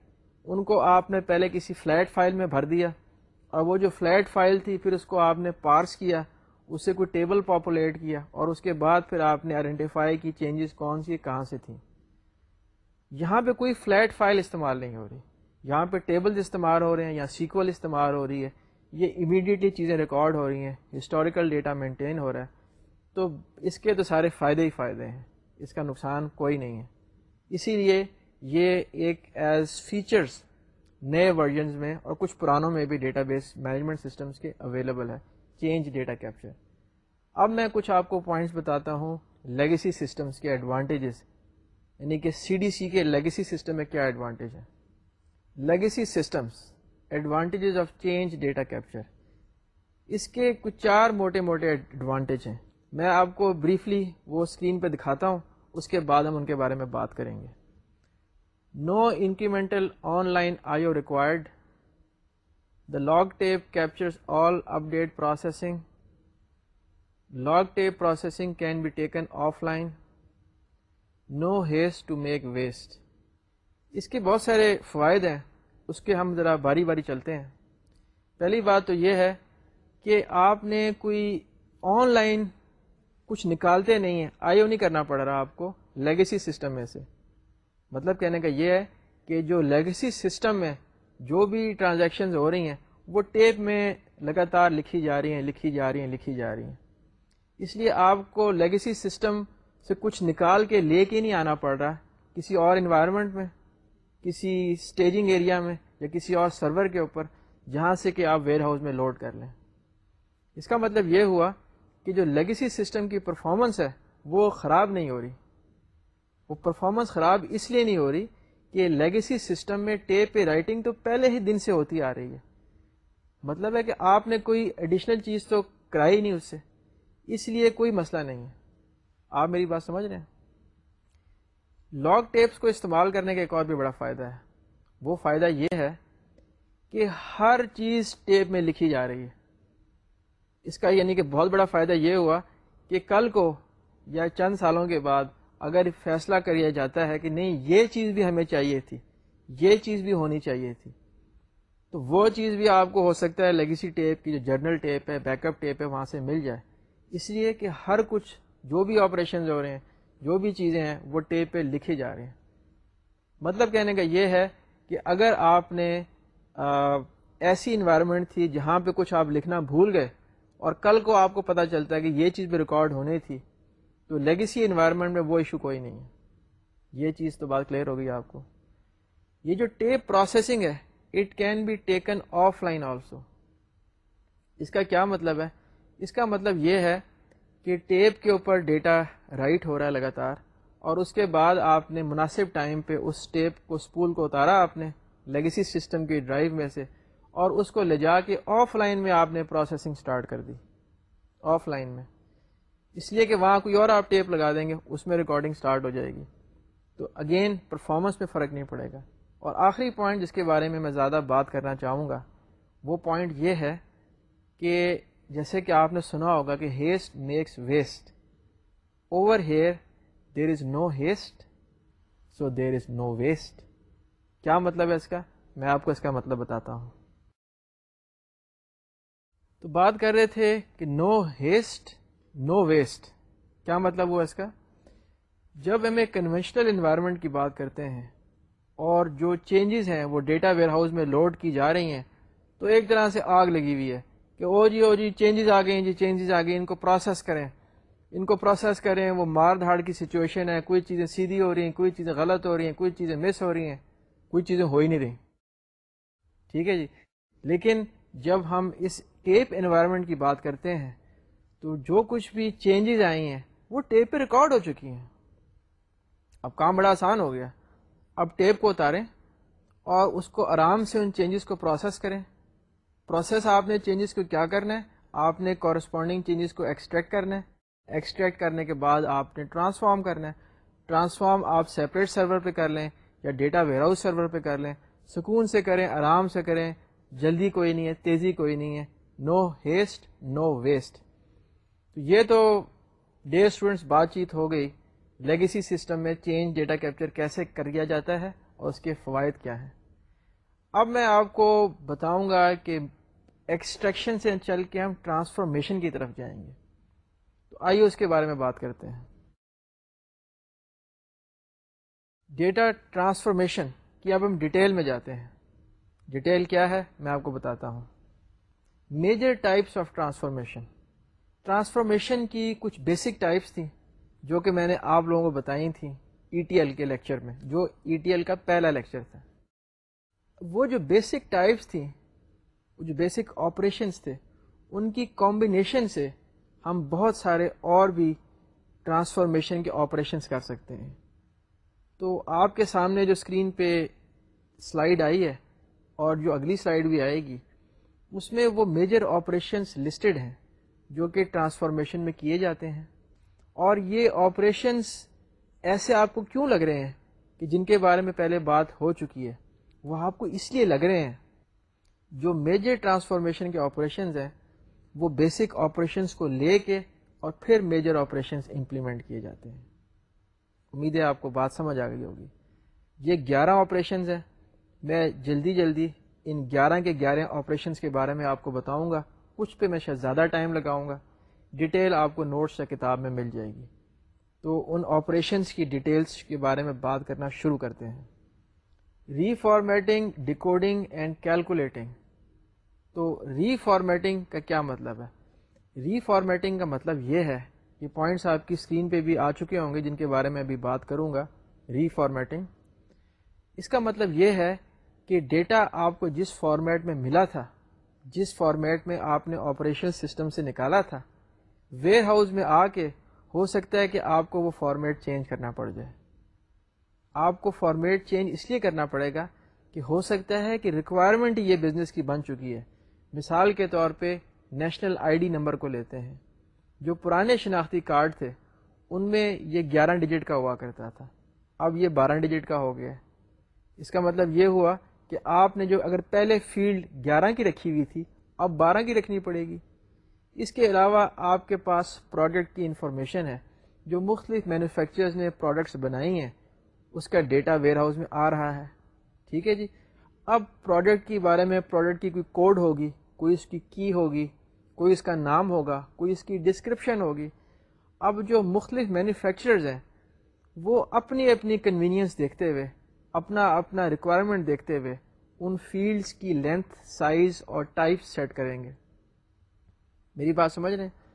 ان کو آپ نے پہلے کسی فلیٹ فائل میں بھر دیا اور وہ جو فلیٹ فائل تھی، پھر اس کو آپ نے پارس کیا اس سے کوئی ٹیبل پاپولیٹ کیا اور اس کے بعد پھر آپ نے آئیڈینٹیفائی کی چینجز کون سی، کہاں سے تھیں۔ یہاں پہ کوئی فلیٹ فائل استعمال نہیں ہو رہی۔ یہاں پہ ٹیبلز استعمال ہو رہے ہیں یا سیکول استعمال ہو رہی ہے۔ یہ امیڈیٹلی چیزیں ریکارڈ ہو رہی ہیں ہسٹوریکل ڈیٹا مینٹین ہو رہا ہے۔ تو اس کے تو سارے فائدے ہی فائدے ہیں، اس کا نقصان کوئی نہیں ہے۔ اسی لیے یہ ایک ایز فیچرس نئے ورژنز میں اور کچھ پرانوں میں بھی ڈیٹا بیس مینجمنٹ سسٹمز کے اویلیبل ہے چینج ڈیٹا کیپچر اب میں کچھ آپ کو پوائنٹس بتاتا ہوں لیگیسی سسٹمز کے ایڈوانٹیجز یعنی کہ سی ڈی سی کے لیگیسی سسٹم میں کیا ایڈوانٹیج ہے۔ Legacy systems advantages of change data capture اس کے کچھ چار موٹے موٹے ایڈوانٹیج ہیں۔ میں آپ کو بریفلی وہ اسکرین پہ دکھاتا ہوں، اس کے بعد ہم ان کے بارے میں بات کریں گے۔ No incremental online I O required the log tape captures all update processing log tape processing can be taken offline no haste to make waste اس کے بہت سارے فوائد ہیں۔ اس کے ہم ذرا باری باری چلتے ہیں۔ پہلی بات تو یہ ہے کہ آپ نے کوئی آن لائن کچھ نکالتے نہیں ہیں۔ آئی او نہیں کرنا پڑ رہا آپ کو لیگیسی سسٹم میں سے۔ مطلب کہنے کا یہ ہے کہ جو لیگسی سسٹم میں جو بھی ٹرانزیکشنز ہو رہی ہیں، وہ ٹیپ میں لگاتار لکھی جا رہی ہیں، لکھی جا رہی ہیں، لکھی جا رہی ہیں۔ اس لیے آپ کو لیگسی سسٹم سے کچھ نکال کے لے کے نہیں آنا پڑ رہا۔ کسی اور انوائرمنٹ میں کسی اسٹیجنگ ایریا میں یا کسی اور سرور کے اوپر جہاں سے کہ آپ ویئر ہاؤس میں لوڈ کر لیں۔ اس کا مطلب یہ ہوا کہ جو لیگسی سسٹم کی پرفارمنس ہے وہ خراب نہیں ہو رہی۔ وہ پرفارمنس خراب اس لیے نہیں ہو رہی کہ لیگسی سسٹم میں ٹیپ پہ رائٹنگ تو پہلے ہی دن سے ہوتی آ رہی ہے۔ مطلب ہے کہ آپ نے کوئی ایڈیشنل چیز تو کرائی نہیں اس سے۔ اس لیے کوئی مسئلہ نہیں ہے۔ آپ میری بات سمجھ رہے ہیں؟ لاگ ٹیپس کو استعمال کرنے کا ایک اور بھی بڑا فائدہ ہے۔ وہ فائدہ یہ ہے کہ ہر چیز ٹیپ میں لکھی جا رہی ہے۔ اس کا یعنی کہ بہت بڑا فائدہ یہ ہوا کہ کل کو یا چند سالوں کے بعد اگر فیصلہ کریا جاتا ہے کہ نہیں، یہ چیز بھی ہمیں چاہیے تھی، یہ چیز بھی ہونی چاہیے تھی، تو وہ چیز بھی آپ کو ہو سکتا ہے لیگیسی ٹیپ کی، جو جرنل ٹیپ ہے، بیک اپ ٹیپ ہے، وہاں سے مل جائے۔ اس لیے کہ ہر کچھ جو بھی آپریشنز ہو رہے ہیں جو بھی چیزیں ہیں وہ ٹیپ پہ لکھے جا رہے ہیں۔ مطلب کہنے کا یہ ہے کہ اگر آپ نے ایسی انوائرمنٹ تھی جہاں پہ کچھ آپ لکھنا بھول گئے اور کل کو آپ کو پتہ چلتا ہے کہ یہ چیز بھی ریکارڈ ہونی تھی، تو لیگیسی انوائرمنٹ میں وہ ایشو کوئی نہیں ہے۔ یہ چیز تو بات کلیئر ہوگی آپ کو۔ یہ جو ٹیپ پروسیسنگ ہے it can be taken offline also اس کا کیا مطلب ہے؟ اس کا مطلب یہ ہے کہ ٹیپ کے اوپر ڈیٹا رائٹ ہو رہا ہے لگاتار اور اس کے بعد آپ نے مناسب ٹائم پہ اس ٹیپ کو اسپول کو اتارا آپ نے لیگیسی سسٹم کی ڈرائیو میں سے اور اس کو لے جا کے آف لائن میں آپ نے پروسیسنگ اسٹارٹ کر دی آف لائن میں اس لیے کہ وہاں کوئی اور آپ ٹیپ لگا دیں گے، اس میں ریکارڈنگ اسٹارٹ ہو جائے گی۔ تو اگین پرفارمنس میں فرق نہیں پڑے گا۔ اور آخری پوائنٹ جس کے بارے میں میں زیادہ بات کرنا چاہوں گا، وہ پوائنٹ یہ ہے کہ جیسے کہ آپ نے سنا ہوگا کہ haste makes waste over here there is no haste so there is no waste کیا مطلب ہے اس کا؟ میں آپ کو اس کا مطلب بتاتا ہوں۔ تو بات کر رہے تھے کہ نو ہیسٹ نو ویسٹ کیا مطلب ہوا اس کا؟ جب ہم ایک کنونشنل انوائرمنٹ کی بات کرتے ہیں اور جو چینجز ہیں وہ ڈیٹا ویئر ہاؤس میں لوڈ کی جا رہی ہیں، تو ایک طرح سے آگ لگی ہوئی ہے کہ او جی او جی چینجز آ گئی جی چینجز آ گئی ان کو پروسیس کریں۔ ان کو پروسیس کریں وہ مار دھاڑ کی سچویشن ہے، کوئی چیزیں سیدھی ہو رہی ہیں، کوئی چیزیں غلط ہو رہی ہیں، کوئی چیزیں مس ہو رہی ہیں، کوئی چیزیں ہو ہی نہیں رہی۔ ٹھیک ہے جی؟ لیکن جب ہم اس ٹیپ انوائرمنٹ کی بات کرتے ہیں، تو جو کچھ بھی چینجز آئی ہیں، وہ ٹیپ پہ ریکارڈ ہو چکی ہیں۔ اب کام بڑا آسان ہو گیا۔ اب ٹیپ کو اتاریں اور اس کو آرام سے ان چینجز کو پروسیس کریں۔ پروسیس آپ نے چینجز کو کیا کرنا ہے؟ آپ نے کورسپونڈنگ چینجز کو ایکسٹریکٹ کرنا ہے۔ ایکسٹریکٹ کرنے کے بعد آپ نے ٹرانسفارم کرنا ہے۔ ٹرانسفارم آپ سیپریٹ سرور پہ کر لیں یا ڈیٹا ویئر ہاؤس سرور پہ کر لیں۔ سکون سے کریں، آرام سے کریں۔ جلدی کوئی نہیں ہے، تیزی کوئی نہیں ہے۔ نو ہیسٹ نو ویسٹ تو یہ تو ڈے اسٹوڈنٹس بات چیت ہو گئی۔ لیگیسی سسٹم میں چینج ڈیٹا کیپچر کیسے کر دیا جاتا ہے اور اس کے فوائد کیا ہیں۔ اب میں آپ کو بتاؤں گا کہ ایکسٹریکشن سے چل کے ہم ٹرانسفارمیشن کی طرف جائیں گے۔ تو آئیے اس کے بارے میں بات کرتے ہیں۔ ڈیٹا ٹرانسفارمیشن کی اب ہم ڈیٹیل میں جاتے ہیں۔ ڈیٹیل کیا ہے میں آپ کو بتاتا ہوں۔ Major types of transformation transformation کی کچھ بیسک ٹائپس تھیں جو کہ میں نے آپ لوگوں کو بتائی تھیں ای ٹی ایل کے لیکچر میں، جو ای ٹی ایل کا پہلا لیکچر تھا۔ وہ جو بیسک ٹائپس تھیں جو بیسک آپریشنس تھے، ان کی کمبینیشن سے ہم بہت سارے اور بھی ٹرانسفارمیشن کے آپریشنس کر سکتے ہیں۔ تو آپ کے سامنے جو اسکرین پہ سلائیڈ آئی ہے اور جو اگلی سلائیڈ بھی آئے گی، اس میں وہ میجر آپریشنس لسٹڈ ہیں جو کہ ٹرانسفارمیشن میں کیے جاتے ہیں۔ اور یہ آپریشنس ایسے آپ کو کیوں لگ رہے ہیں کہ جن کے بارے میں پہلے بات ہو چکی ہے، وہ آپ کو اس لیے لگ رہے ہیں جو میجر ٹرانسفارمیشن کے آپریشنز ہیں وہ بیسک آپریشنس کو لے کے اور پھر میجر آپریشنس امپلیمنٹ کیے جاتے ہیں۔ امید ہے آپ کو بات سمجھ آ گئی ہوگی۔ یہ گیارہ آپریشنز ہیں۔ میں جلدی جلدی ان گیارہ کے گیارہ آپریشنس کے بارے میں آپ کو بتاؤں گا۔ کچھ پہ میں شاید زیادہ ٹائم لگاؤں گا۔ ڈیٹیل آپ کو نوٹس یا کتاب میں مل جائے گی۔ تو ان آپریشنس کی ڈیٹیلس کے بارے میں بات کرنا شروع کرتے ہیں۔ Reformatting decoding and calculating تو ری فارمیٹنگ کا کیا مطلب ہے؟ ری فارمیٹنگ کا مطلب یہ ہے یہ پوائنٹس آپ کی اسکرین پہ بھی آ چکے ہوں گے، جن کے بارے میں ابھی بات کروں گا۔ ری فارمیٹنگ اس کا مطلب یہ ہے کہ ڈیٹا آپ کو جس فارمیٹ میں ملا تھا، جس فارمیٹ میں آپ نے آپریشن سسٹم سے نکالا تھا ویئر ہاؤس میں آ کے ہو سکتا ہے کہ آپ کو وہ فارمیٹ چینج کرنا پڑ جائے۔ آپ کو فارمیٹ چینج اس لیے کرنا پڑے گا کہ ہو سکتا ہے کہ ریکوائرمنٹ یہ بزنس کی بن چکی ہے مثال کے طور پہ نیشنل آئی ڈی نمبر کو لیتے ہیں۔ جو پرانے شناختی کارڈ تھے، ان میں یہ گیارہ ڈیجٹ کا ہوا کرتا تھا۔ اب یہ بارہ ڈیجٹ کا ہو گیا اس کا مطلب یہ ہوا کہ آپ نے جو اگر پہلے فیلڈ گیارہ کی رکھی ہوئی تھی، اب بارہ کی رکھنی پڑے گی۔ اس کے علاوہ آپ کے پاس پروڈکٹ کی انفارمیشن ہے۔ جو مختلف مینوفیکچرز نے پروڈکٹس بنائی ہیں، اس کا ڈیٹا ویئر ہاؤس میں آ رہا ہے۔ ٹھیک ہے جی۔ اب پروڈکٹ کے بارے میں پروڈکٹ کی کوئی کوڈ ہوگی کوئی اس کی کی ہوگی، کوئی اس کا نام ہوگا، کوئی اس کی ڈسکرپشن ہوگی۔ اب جو مختلف مینوفیکچررز ہیں، وہ اپنی اپنی کنوینئنس دیکھتے ہوئے، اپنا اپنا ریکوائرمنٹ دیکھتے ہوئے ان فیلڈس کی لینتھ سائز اور ٹائپ سیٹ کریں گے۔ میری بات سمجھ رہے ہیں؟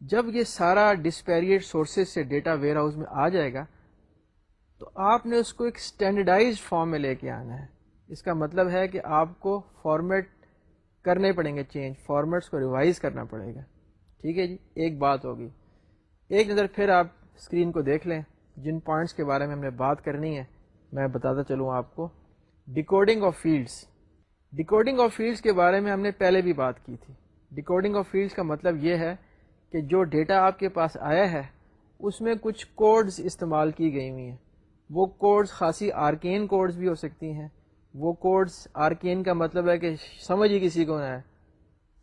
جب یہ سارا ڈسپیریٹ سورسز سے ڈیٹا ویئر ہاؤس میں آ جائے گا، تو آپ نے اس کو ایک اسٹینڈرڈائز فارم میں لے کے آنا ہے۔ اس کا مطلب ہے کہ آپ کو فارمیٹ کرنے پڑیں گے چینج فارمیٹس کو ریوائز کرنا پڑے گا۔ ٹھیک ہے جی؟ ایک بات ہوگی۔ ایک نظر پھر آپ اسکرین کو دیکھ لیں۔ جن پوائنٹس کے بارے میں ہم نے بات کرنی ہے، میں بتاتا چلوں آپ کو۔ Decoding of fields decoding of fields کے بارے میں ہم نے پہلے بھی بات کی تھی۔ ڈیکوڈنگ آف فیلڈس کا مطلب یہ ہے کہ جو ڈیٹا آپ کے پاس آیا ہے، اس میں کچھ کوڈز استعمال کی گئی ہوئی ہیں۔ وہ کوڈز خاصی آرکین کوڈز بھی ہو سکتی ہیں۔ وہ کوڈز آرکین کا مطلب ہے کہ سمجھ ہی کسی کو نہ ہے،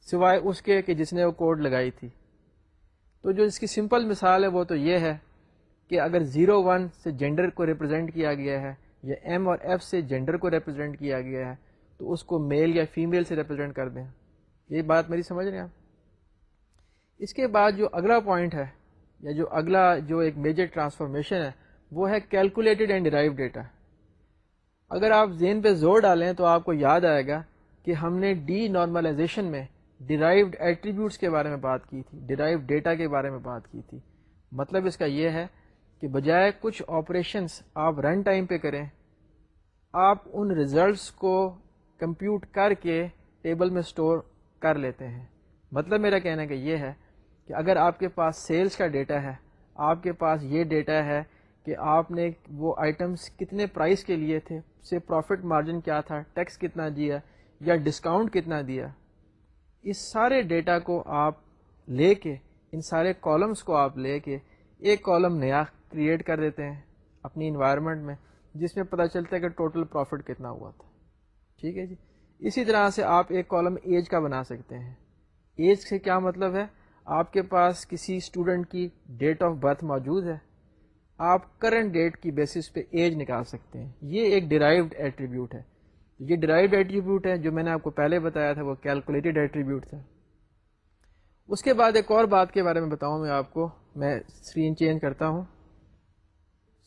سوائے اس کے کہ جس نے وہ کوڈ لگائی تھی۔ تو جو اس کی سمپل مثال ہے، وہ تو یہ ہے کہ اگر زیرو ون سے جینڈر کو ریپرزینٹ کیا گیا ہے یا ایم اور ایف سے جینڈر کو ریپرزینٹ کیا گیا ہے، تو اس کو میل یا فیمیل سے ریپرزینٹ کر دیں۔ یہ بات میری سمجھ رہے ہیں آپ؟ اس کے بعد جو اگلا پوائنٹ ہے، یا جو اگلا جو ایک میجر ٹرانسفارمیشن ہے، وہ ہے کیلکولیٹڈ اینڈ ڈرائیو ڈیٹا اگر آپ زین پہ زور ڈالیں تو آپ کو یاد آئے گا کہ ہم نے ڈی نارملائزیشن میں ڈیرائیوڈ ایٹریبیوٹس کے بارے میں بات کی تھی ڈیرائیو ڈیٹا کے بارے میں بات کی تھی۔ مطلب اس کا یہ ہے کہ بجائے کچھ آپریشنس آپ رن ٹائم پہ کریں، آپ ان ریزلٹس کو کمپیوٹ کر کے ٹیبل میں اسٹور کر لیتے ہیں۔ مطلب میرا کہنا کہ یہ ہے کہ اگر آپ کے پاس سیلز کا ڈیٹا ہے، آپ کے پاس یہ ڈیٹا ہے کہ آپ نے وہ آئٹمس کتنے پرائز کے لیے تھے سے پروفٹ مارجن کیا تھا ٹیکس کتنا دیا، یا ڈسکاؤنٹ کتنا دیا، اس سارے ڈیٹا کو آپ لے کے، ان سارے کالمس کو آپ لے کے ایک کالم نیا کریٹ کر دیتے ہیں اپنی انوائرمنٹ میں، جس میں پتہ چلتا ہے کہ ٹوٹل پروفٹ کتنا ہوا تھا، ٹھیک ہے جی؟ اسی طرح سے آپ ایک کالم ایج کا بنا سکتے ہیں ایج سے کیا مطلب ہے؟ آپ کے پاس کسی اسٹوڈنٹ کی ڈیٹ آف برتھ موجود ہے آپ کرنٹ ڈیٹ کی بیسس پہ ایج نکال سکتے ہیں۔ یہ ایک ڈرائیوڈ ایٹریبیوٹ ہے۔ یہ ڈرائیوڈ ایٹریبیوٹ ہے جو میں نے آپ کو پہلے بتایا تھا، وہ کیلکولیٹڈ ایٹریبیوٹ تھا اس کے بعد ایک اور بات کے بارے میں بتاؤں میں آپ کو۔ میں اسکرین چینج کرتا ہوں۔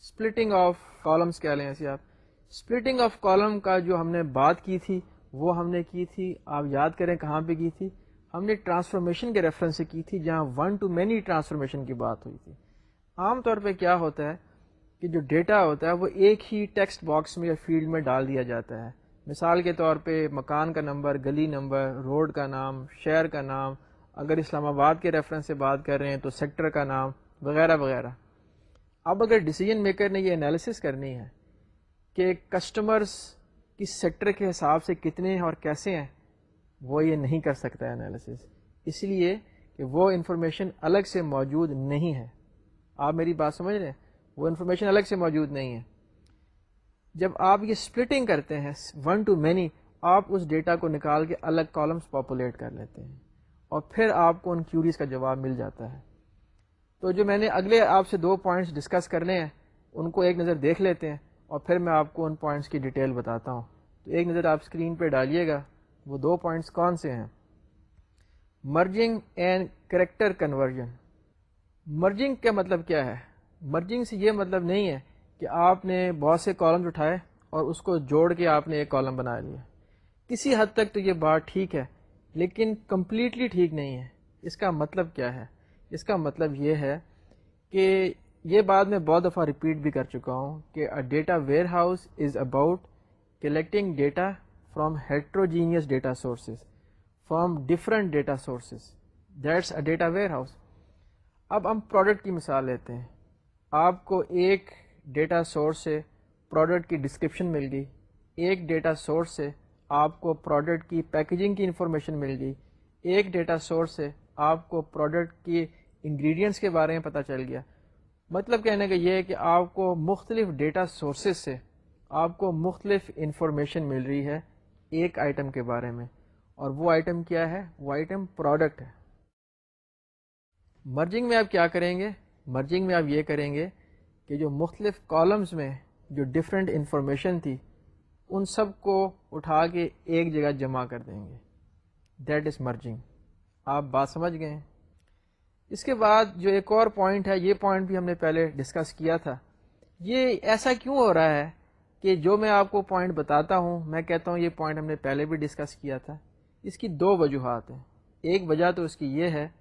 اسپلٹنگ آف کالمس کیا لیں ایسے آپ۔ اسپلٹنگ آف کالم کا جو ہم نے بات کی تھی، وہ ہم نے کی تھی۔ آپ یاد کریں کہاں پہ کی تھی؟ ہم نے ٹرانسفارمیشن کے ریفرنس سے کی تھی، جہاں ون ٹو مینی ٹرانسفارمیشن کی بات ہوئی تھی۔ عام طور پہ کیا ہوتا ہے کہ جو ڈیٹا ہوتا ہے وہ ایک ہی ٹیکسٹ باکس میں یا فیلڈ میں ڈال دیا جاتا ہے۔ مثال کے طور پہ مکان کا نمبر، گلی نمبر، روڈ کا نام، شہر کا نام، اگر اسلام آباد کے ریفرنس سے بات کر رہے ہیں تو سیکٹر کا نام، وغیرہ وغیرہ۔ اب اگر ڈیسیجن میکر نے یہ انالیسس کرنی ہے کہ کسٹمرس کس سیکٹر کے حساب سے کتنے ہیں اور کیسے ہیں، وہ یہ نہیں کر سکتا ہے انالیسس اس لیے کہ وہ انفارمیشن الگ سے موجود نہیں ہے۔ آپ میری بات سمجھ رہے ہیں؟ وہ انفارمیشن الگ سے موجود نہیں ہے۔ جب آپ یہ اسپلٹنگ کرتے ہیں ون ٹو مینی آپ اس ڈیٹا کو نکال کے الگ کالمس پاپولیٹ کر لیتے ہیں اور پھر آپ کو ان کیوریز کا جواب مل جاتا ہے۔ تو جو میں نے اگلے آپ سے دو پوائنٹس ڈسکس کرنے ہیں، ان کو ایک نظر دیکھ لیتے ہیں اور پھر میں آپ کو ان پوائنٹس کی ڈیٹیل بتاتا ہوں۔ تو ایک نظر آپ اسکرین پہ ڈالیے گا، وہ دو پوائنٹس کون سے ہیں؟ Merging and character conversion merging کا مطلب کیا ہے؟ مرجنگ سے یہ مطلب نہیں ہے کہ آپ نے بہت سے کالمز اٹھائے اور اس کو جوڑ کے آپ نے ایک کالم بنا لیا۔ کسی حد تک تو یہ بات ٹھیک ہے، لیکن کمپلیٹلی ٹھیک نہیں ہے۔ اس کا مطلب کیا ہے؟ اس کا مطلب یہ ہے کہ یہ بات میں بہت دفعہ ریپیٹ بھی کر چکا ہوں کہ data warehouse is about collecting data from heterogeneous data sources from different data sources that's a data warehouse اب ہم پروڈکٹ کی مثال لیتے ہیں۔ آپ کو ایک ڈیٹا سورس سے پروڈکٹ کی ڈسکرپشن مل گئی۔ ایک ڈیٹا سورس سے آپ کو پروڈکٹ کی پیکیجنگ کی انفارمیشن مل گئی۔ ایک ڈیٹا سورس سے آپ کو پروڈکٹ کی انگریڈینٹس کے بارے میں پتہ چل گیا۔ مطلب کہنے کا یہ ہے کہ آپ کو مختلف ڈیٹا سورسز سے آپ کو مختلف انفارمیشن مل رہی ہے ایک آئٹم کے بارے میں۔ اور وہ آئٹم کیا ہے؟ وہ آئٹم پروڈکٹ ہے۔ مرجنگ میں آپ کیا کریں گے؟ مرجنگ میں آپ یہ کریں گے کہ جو مختلف کالمز میں جو ڈفرینٹ انفارمیشن تھی، ان سب کو اٹھا کے ایک جگہ جمع کر دیں گے۔ دیٹ از مرجنگ آپ بات سمجھ گئے ہیں؟ اس کے بعد جو ایک اور پوائنٹ ہے، یہ پوائنٹ بھی ہم نے پہلے ڈسکس کیا تھا۔ یہ ایسا کیوں ہو رہا ہے کہ جو میں آپ کو پوائنٹ بتاتا ہوں، میں کہتا ہوں یہ پوائنٹ ہم نے پہلے بھی ڈسکس کیا تھا۔ اس کی دو وجوہات ہیں۔ ایک وجہ تو اس کی یہ ہے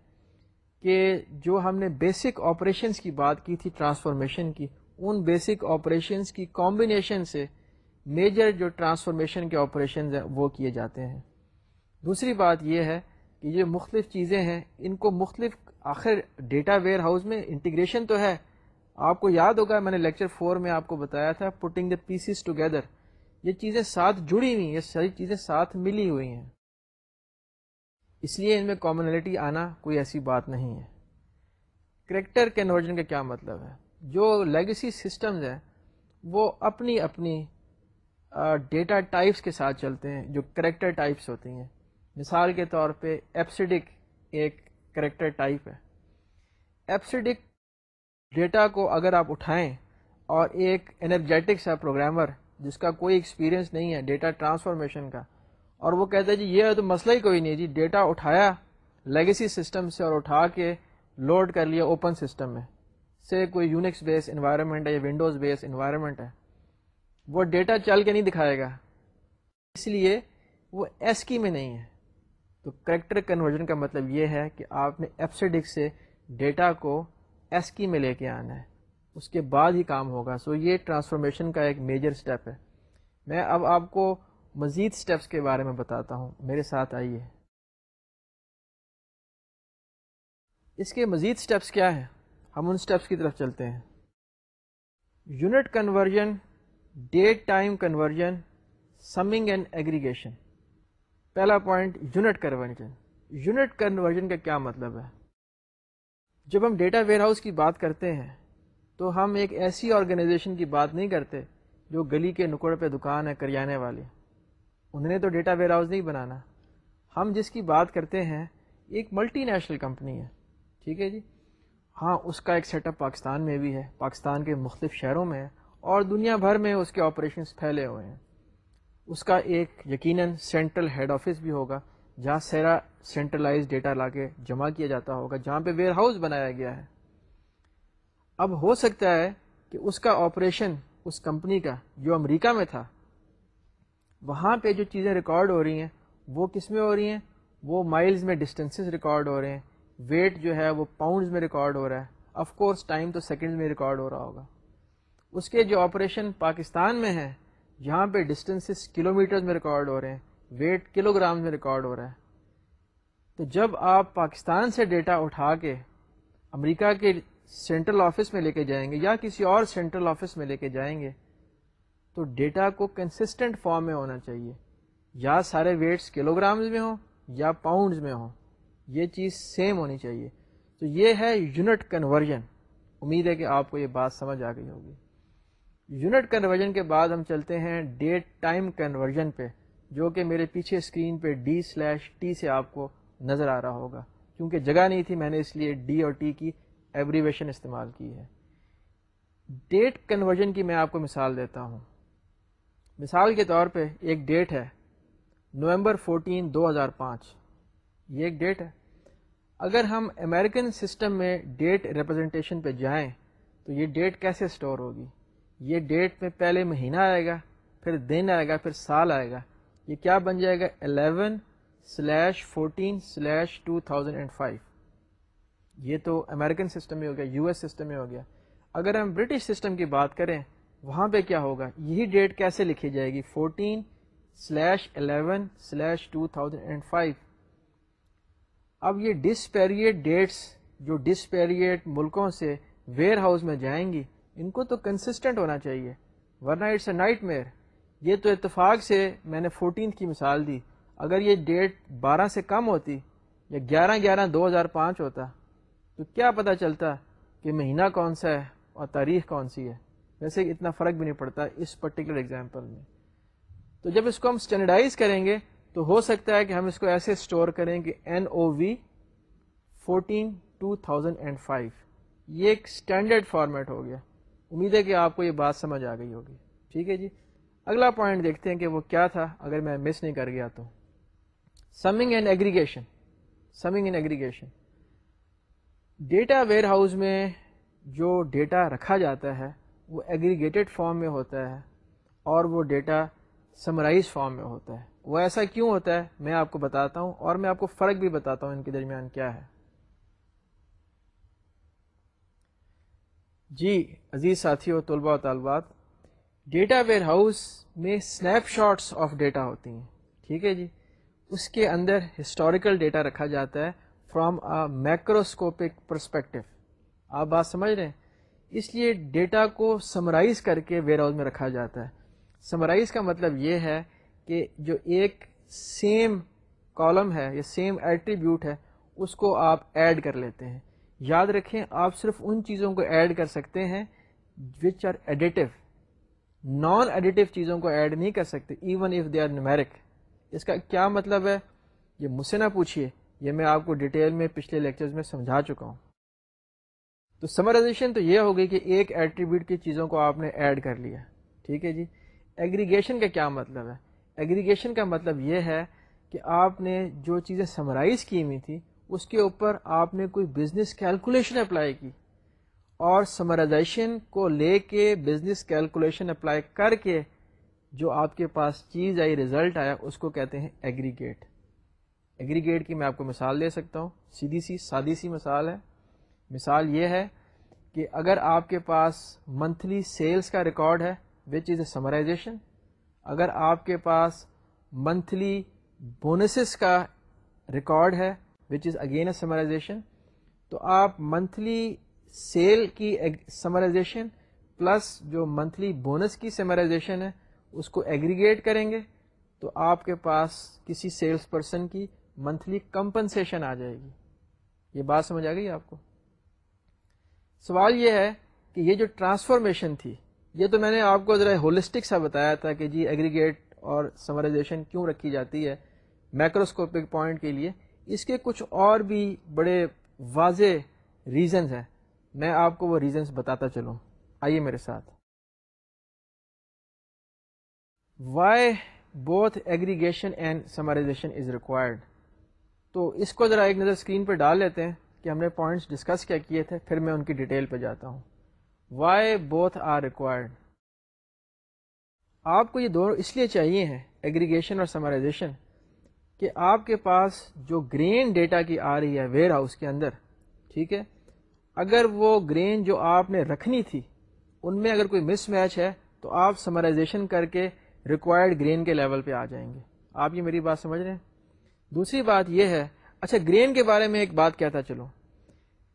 کہ جو ہم نے بیسک آپریشنس کی بات کی تھی ٹرانسفارمیشن کی، ان بیسک آپریشنس کی کمبینیشن سے میجر جو ٹرانسفارمیشن کے آپریشنز ہیں، وہ کیے جاتے ہیں۔ دوسری بات یہ ہے کہ یہ مختلف چیزیں ہیں۔ ان کو مختلف آخر ڈیٹا ویئر ہاؤس میں انٹیگریشن تو ہے۔ آپ کو یاد ہوگا، میں نے لیکچر فور میں آپ کو بتایا تھا پٹنگ دا پیسز ٹوگیدر یہ چیزیں ساتھ جڑی ہوئی ہیں، یہ ساری چیزیں ساتھ ملی ہوئی ہیں۔ اس لیے ان میں کامنلٹی آنا کوئی ایسی بات نہیں ہے۔ کریکٹر کنورژن کا کیا مطلب ہے؟ جو لیگسی سسٹمز ہیں، وہ اپنی اپنی ڈیٹا ٹائپس کے ساتھ چلتے ہیں، جو کریکٹر ٹائپس ہوتی ہیں۔ مثال کے طور پہ ایپسیڈک ایک کریکٹر ٹائپ ہے۔ ایپسیڈک ڈیٹا کو اگر آپ اٹھائیں اور ایک انرجیٹک سا پروگرامر جس کا کوئی ایکسپیرینس نہیں ہے ڈیٹا ٹرانسفارمیشن کا اور وہ کہتا ہے جی یہ تو مسئلہ ہی کوئی نہیں جی ڈیٹا اٹھایا لیگیسی سسٹم سے اور اٹھا کے لوڈ کر لیا اوپن سسٹم میں۔ سے کوئی یونکس بیس انوائرمنٹ ہے یا ونڈوز بیس انوائرمنٹ ہے۔ وہ ڈیٹا چل کے نہیں دکھائے گا۔ اس لیے وہ ایس کی میں نہیں ہے۔ تو کریکٹر کنورژن کا مطلب یہ ہے کہ آپ نے ایپسیڈک سے ڈیٹا کو ایس کی میں لے کے آنا ہے۔ اس کے بعد ہی کام ہوگا۔ سو یہ ٹرانسفارمیشن کا ایک میجر اسٹیپ ہے۔ میں اب آپ کو مزید اسٹیپس کے بارے میں بتاتا ہوں۔ میرے ساتھ آئیے۔ اس کے مزید اسٹیپس کیا ہیں؟ ہم ان اسٹیپس کی طرف چلتے ہیں۔ Unit conversion date time conversion summing and aggregation پہلا point unit conversion unit conversion کا کیا مطلب ہے؟ جب ہم ڈیٹا ویئر ہاؤس کی بات کرتے ہیں، تو ہم ایک ایسی آرگنائزیشن کی بات نہیں کرتے جو گلی کے نکڑ پہ دکان ہے، کریانے والے انہوں نے تو ڈیٹا ویئر ہاؤس نہیں بنانا۔ ہم جس کی بات کرتے ہیں، ایک ملٹی نیشنل کمپنی ہے۔ ٹھیک ہے جی؟ ہاں اس کا ایک سیٹ اپ پاکستان میں بھی ہے۔ پاکستان کے مختلف شہروں میں ہے۔ اور دنیا بھر میں اس کے آپریشنس پھیلے ہوئے ہیں۔ اس کا ایک یقیناً سینٹرل ہیڈ آفس بھی ہوگا، جہاں سیرا سینٹرلائز ڈیٹا لا کے جمع کیا جاتا ہوگا، جہاں پہ ویئر ہاؤس بنایا گیا ہے۔ اب ہو سکتا ہے کہ اس کا آپریشن اس کمپنی کا، جو امریکہ میں تھا وہاں پہ جو چیزیں ریکارڈ ہو رہی ہیں، وہ کس میں ہو رہی ہیں؟ وہ مائلز میں ڈسٹینسز ریکارڈ ہو رہے ہیں۔ ویٹ جو ہے وہ پاؤنڈز میں ریکارڈ ہو رہا ہے۔ آف کورس ٹائم تو سیکنڈ میں ریکارڈ ہو رہا ہوگا۔ اس کے جو آپریشن پاکستان میں ہے جہاں پہ ڈسٹینسز کلو میٹرز میں ریکارڈ ہو رہے ہیں۔ ویٹ کلو گرام میں ریکارڈ ہو رہا ہے۔ تو جب آپ پاکستان سے ڈیٹا اٹھا کے امریکہ کے سینٹرل آفس میں لے کے جائیں گے یا کسی اور سینٹرل آفس میں لے کے جائیں گے تو ڈیٹا کو کنسسٹنٹ فارم میں ہونا چاہیے۔ یا سارے ویٹس کلو گرامز میں ہوں یا پاؤنڈز میں ہوں۔ یہ چیز سیم ہونی چاہیے۔ تو یہ ہے یونٹ کنورژن امید ہے کہ آپ کو یہ بات سمجھ آ گئی ہوگی۔ یونٹ کنورژن کے بعد ہم چلتے ہیں ڈیٹ ٹائم کنورژن پہ، جو کہ میرے پیچھے اسکرین پہ ڈی سلیش ٹی سے آپ کو نظر آ رہا ہوگا۔ کیونکہ جگہ نہیں تھی، میں نے اس لیے ڈی اور ٹی کی ایوریویشن استعمال کی ہے۔ ڈیٹ کنورژن کی میں آپ کو مثال دیتا ہوں۔ مثال کے طور پہ ایک ڈیٹ ہے نومبر فورٹین دو ہزار پانچ۔ یہ ایک ڈیٹ ہے۔ اگر ہم امریکن سسٹم میں ڈیٹ ریپرزنٹیشن پہ جائیں تو یہ ڈیٹ کیسے اسٹور ہوگی؟ یہ ڈیٹ میں پہلے مہینہ آئے گا، پھر دن آئے گا، پھر سال آئے گا۔ یہ کیا بن جائے گا؟ Eleven slash fourteen slash two thousand and five یہ تو امیریکن سسٹم میں ہو گیا یو ایس سسٹم میں ہو گیا۔ اگر ہم برٹش سسٹم کی بات کریں وہاں پہ کیا ہوگا؟ یہی ڈیٹ کیسے لکھی جائے گی؟ Fourteen slash eleven slash two thousand and five اب یہ ڈسپیریٹ ڈیٹس جو ڈسپیریٹ ملکوں سے ویئر ہاؤس میں جائیں گی، ان کو تو کنسسٹنٹ ہونا چاہیے۔ ورنہ اٹس اے نائٹ میئر یہ تو اتفاق سے میں نے فورٹینتھ کی مثال دی۔ اگر یہ ڈیٹ بارہ سے کم ہوتی یا گیارہ گیارہ دو ہزار پانچ ہوتا، تو کیا پتہ چلتا کہ مہینہ کون سا ہے اور تاریخ کون سی ہے۔ ویسے اتنا فرق بھی نہیں پڑتا اس پرٹیکولر اگزامپل میں۔ تو جب اس کو ہم اسٹینڈرڈائز کریں گے، تو ہو سکتا ہے کہ ہم اس کو ایسے اسٹور کریں کہ N O V fourteen two thousand and five یہ ایک اسٹینڈرڈ فارمیٹ ہو گیا۔ امید ہے کہ آپ کو یہ بات سمجھ آ گئی ہوگی۔ ٹھیک ہے جی۔ اگلا پوائنٹ دیکھتے ہیں کہ وہ کیا تھا، اگر میں مس نہیں کر گیا تو۔ Summing and aggregation summing and aggregation data warehouse میں جو ڈیٹا رکھا جاتا ہے وہ ایگریگیٹڈ فارم میں ہوتا ہے اور وہ ڈیٹا سمرائز فارم میں ہوتا ہے۔ وہ ایسا کیوں ہوتا ہے؟ میں آپ کو بتاتا ہوں اور میں آپ کو فرق بھی بتاتا ہوں ان کے درمیان کیا ہے۔ جی عزیز ساتھی اور طلباء و طالبات ڈیٹا ویئر ہاؤس میں اسنیپ شاٹس آف ڈیٹا ہوتی ہیں۔ ٹھیک ہے جی؟ اس کے اندر ہسٹوریکل ڈیٹا رکھا جاتا ہے فرام اے میکروسکوپک پرسپیکٹو آپ بات سمجھ رہے ہیں؟ اس لیے ڈیٹا کو سمرائز کر کے ویئر ہاؤس میں رکھا جاتا ہے۔ سمرائز کا مطلب یہ ہے کہ جو ایک سیم کالم ہے یا سیم ایٹریبیوٹ ہے، اس کو آپ ایڈ کر لیتے ہیں۔ یاد رکھیں، آپ صرف ان چیزوں کو ایڈ کر سکتے ہیں which are additive non additive چیزوں کو ایڈ نہیں کر سکتے even if they are numeric اس کا کیا مطلب ہے؟ یہ مجھ سے نہ پوچھیے یہ میں آپ کو ڈیٹیل میں پچھلے لیکچرز میں سمجھا چکا ہوں۔ تو سمرائزیشن تو یہ ہوگی کہ ایک ایٹریبیوٹ کی چیزوں کو آپ نے ایڈ کر لیا۔ ٹھیک ہے جی؟ ایگریگیشن کا کیا مطلب ہے؟ ایگریگیشن کا مطلب یہ ہے کہ آپ نے جو چیزیں سمرائز کی ہوئی تھیں اس کے اوپر آپ نے کوئی بزنس کیلکولیشن اپلائی کی۔ اور سمرائزیشن کو لے کے بزنس کیلکولیشن اپلائی کر کے جو آپ کے پاس چیز آئی ریزلٹ آیا، اس کو کہتے ہیں ایگریگیٹ ایگریگیٹ کی میں آپ کو مثال دے سکتا ہوں۔ سیدھی سی، سادی سی مثال ہے۔ مثال یہ ہے کہ اگر آپ کے پاس منتھلی سیلز کا ریکارڈ ہے وچ از اے سمرائزیشن اگر آپ کے پاس منتھلی بونسز کا ریکارڈ ہے which is again a summarization تو آپ منتھلی سیل کی سمرائزیشن پلس جو منتھلی بونس کی سمرائزیشن ہے، اس کو ایگریگیٹ کریں گے، تو آپ کے پاس کسی سیلس پرسن کی منتھلی کمپنسیشن آ جائے گی. یہ بات سمجھ آ گئی آپ کو؟ سوال یہ ہے کہ یہ جو ٹرانسفارمیشن تھی، یہ تو میں نے آپ کو ذرا ہولسٹک سا بتایا تھا کہ جی ایگریگیٹ اور سمرائزیشن کیوں رکھی جاتی ہے مائکروسکوپک پوائنٹ کے لیے۔ اس کے کچھ اور بھی بڑے واضح ریزنز ہیں۔ میں آپ کو وہ ریزنز بتاتا چلوں۔ آئیے میرے ساتھ۔ Why both aggregation and summarization is required تو اس کو ذرا ایک نظر اسکرین پہ ڈال لیتے ہیں۔ کہ ہم نے پوائنٹس ڈسکس کیا کیے تھے، پھر میں ان کی ڈیٹیل پہ جاتا ہوں۔ وائی بوتھ آر ریکوائرڈ آپ کو یہ دونوں اس لیے چاہیے ہیں ایگریگیشن اور سمرائزیشن کہ آپ کے پاس جو گرین ڈیٹا کی آ رہی ہے ویئر ہاؤس کے اندر، ٹھیک ہے؟ اگر وہ گرین جو آپ نے رکھنی تھی، ان میں اگر کوئی مس میچ ہے، تو آپ سمرائزیشن کر کے ریکوائرڈ گرین کے لیول پہ آ جائیں گے۔ آپ یہ میری بات سمجھ رہے ہیں؟ دوسری بات یہ ہے اچھا گرین کے بارے میں ایک بات کہتا چلو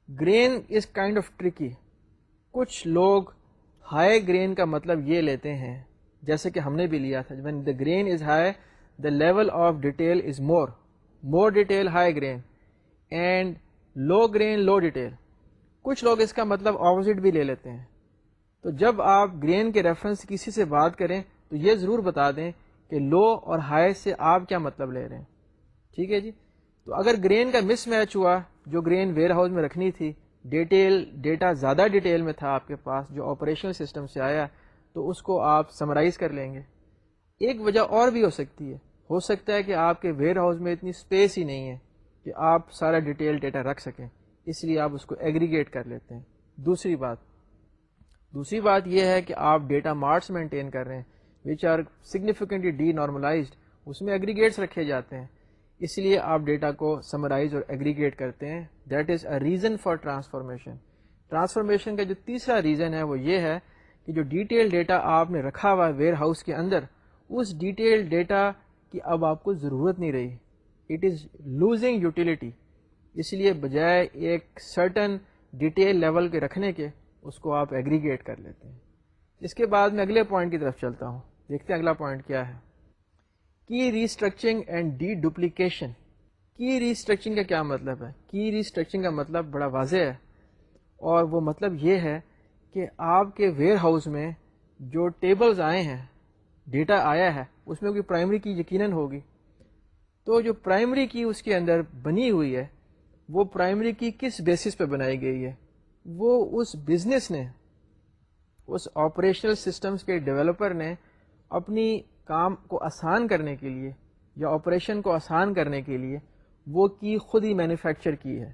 grain is kind of tricky کچھ لوگ ہائی گرین کا مطلب یہ لیتے ہیں، جیسے کہ ہم نے بھی لیا تھا the grain is high the level of detail is more more detail high grain and low grain low detail کچھ لوگ اس کا مطلب آپوزٹ بھی لے لیتے ہیں۔ تو جب آپ گرین کے ریفرنس کسی سے بات کریں، تو یہ ضرور بتا دیں کہ لو اور ہائی سے آپ کیا مطلب لے رہے ہیں۔ ٹھیک ہے جی؟ تو اگر گرین کا مس میچ ہوا جو گرین ویئر ہاؤس میں رکھنی تھی ڈیٹیل ڈیٹا زیادہ ڈیٹیل میں تھا آپ کے پاس جو آپریشنل سسٹم سے آیا، تو اس کو آپ سمرائز کر لیں گے۔ ایک وجہ اور بھی ہو سکتی ہے۔ ہو سکتا ہے کہ آپ کے ویئر ہاؤس میں اتنی اسپیس ہی نہیں ہے کہ آپ سارا ڈیٹیل ڈیٹا رکھ سکیں۔ اس لیے آپ اس کو ایگریگیٹ کر لیتے ہیں۔ دوسری بات۔ دوسری بات یہ ہے کہ آپ ڈیٹا مارٹس مینٹین کر رہے ہیں which are significantly denormalized اس میں ایگریگیٹس رکھے جاتے ہیں۔ اس لیے آپ ڈیٹا کو سمرائز اور ایگریگیٹ کرتے ہیں۔ That is a reason for transformation transformation کا جو تیسرا ریزن ہے وہ یہ ہے کہ جو ڈیٹیل ڈیٹا آپ نے رکھا ہوا ہے ویئر ہاؤس کے اندر، اس ڈیٹیل ڈیٹا کی اب آپ کو ضرورت نہیں رہی۔ اٹ از لوزنگ یوٹیلیٹی اس لیے بجائے ایک سرٹن ڈیٹیل لیول کے رکھنے کے، اس کو آپ ایگریگیٹ کر لیتے ہیں۔ اس کے بعد میں اگلے پوائنٹ کی طرف چلتا ہوں۔ دیکھتے ہیں اگلا پوائنٹ کیا ہے۔ کی ریسٹرکچرنگ اینڈ ڈی ڈپلیکیشن کی ریسٹرکچرنگ کا کیا مطلب ہے؟ کی ریسٹرکچرنگ کا مطلب بڑا واضح ہے اور وہ مطلب یہ ہے کہ آپ کے ویئر ہاؤس میں جو ٹیبلز آئے ہیں ڈیٹا آیا ہے، اس میں کوئی پرائمری کی یقیناً ہوگی۔ تو جو پرائمری کی اس کے اندر بنی ہوئی ہے، وہ پرائمری کی کس بیسس پہ بنائی گئی ہے؟ وہ اس بزنس نے، اس آپریشنل سسٹمز کے ڈیولپر نے اپنی کام کو آسان کرنے کے لیے یا آپریشن کو آسان کرنے کے لیے وہ کی خود ہی مینوفیکچر کی ہے۔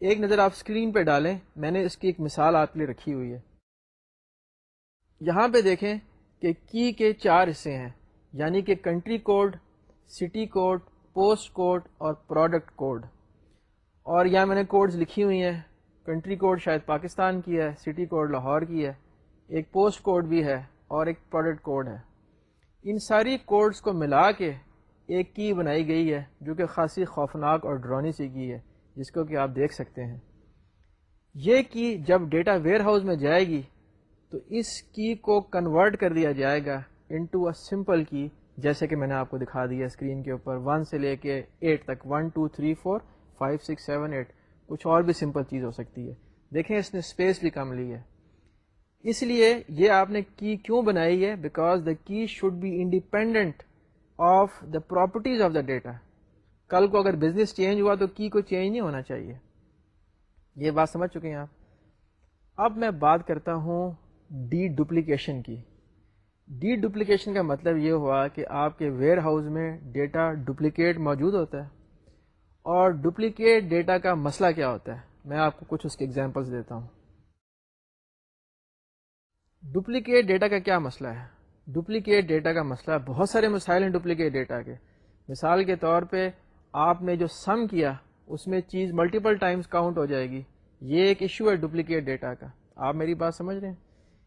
ایک نظر آپ اسکرین پہ ڈالیں، میں نے اس کی ایک مثال آپ کے لیے رکھی ہوئی ہے۔ یہاں پہ دیکھیں کہ کی کے چار حصے ہیں یعنی کہ country code city code post code اور پروڈکٹ کوڈ اور یہاں میں نے کوڈز لکھی ہوئی ہیں۔ کنٹری کوڈ شاید پاکستان کی ہے سٹی کوڈ لاہور کی ہے۔ ایک پوسٹ کوڈ بھی ہے اور ایک پروڈکٹ کوڈ ہے۔ ان ساری کوڈز کو ملا کے ایک کی بنائی گئی ہے، جو کہ خاصی خوفناک اور ڈرونی سی کی ہے، جس کو کہ آپ دیکھ سکتے ہیں۔ یہ کی جب ڈیٹا ویئر ہاؤس میں جائے گی، تو اس کی کو کنورٹ کر دیا جائے گا انٹو اے سمپل کی جیسے کہ میں نے آپ کو دکھا دیا اسکرین کے اوپر۔ ون سے لے کے ایٹ تک one two three four five six seven eight کچھ اور بھی سمپل چیز ہو سکتی ہے۔ دیکھیں اس نے اسپیس بھی کم لی ہے۔ اس لیے یہ آپ نے کی کیوں بنائی ہے؟ Because the key should be independent of the properties of the data کل کو اگر بزنس چینج ہوا تو کی کو چینج نہیں ہونا چاہیے۔ یہ بات سمجھ چکے ہیں آپ؟ اب میں بات کرتا ہوں ڈی ڈپلیکیشن کی۔ ڈی ڈپلیکیشن کا مطلب یہ ہوا کہ آپ کے ویئر ہاؤس میں ڈیٹا ڈپلیکیٹ موجود ہوتا ہے۔ اور ڈپلیکیٹ ڈیٹا کا مسئلہ کیا ہوتا ہے؟ میں آپ کو کچھ اس کے ایگزامپلس دیتا ہوں۔ ڈپلیکیٹ ڈیٹا کا کیا مسئلہ ہے؟ ڈپلیکیٹ ڈیٹا کا مسئلہ بہت سارے مسائل ہیں ڈپلیکیٹ ڈیٹا کے۔ مثال کے طور پہ آپ نے جو سم کیا، اس میں چیز ملٹیپل ٹائمز کاؤنٹ ہو جائے گی۔ یہ ایک ایشو ہے ڈپلیکیٹ ڈیٹا کا۔ آپ میری بات سمجھ رہے ہیں؟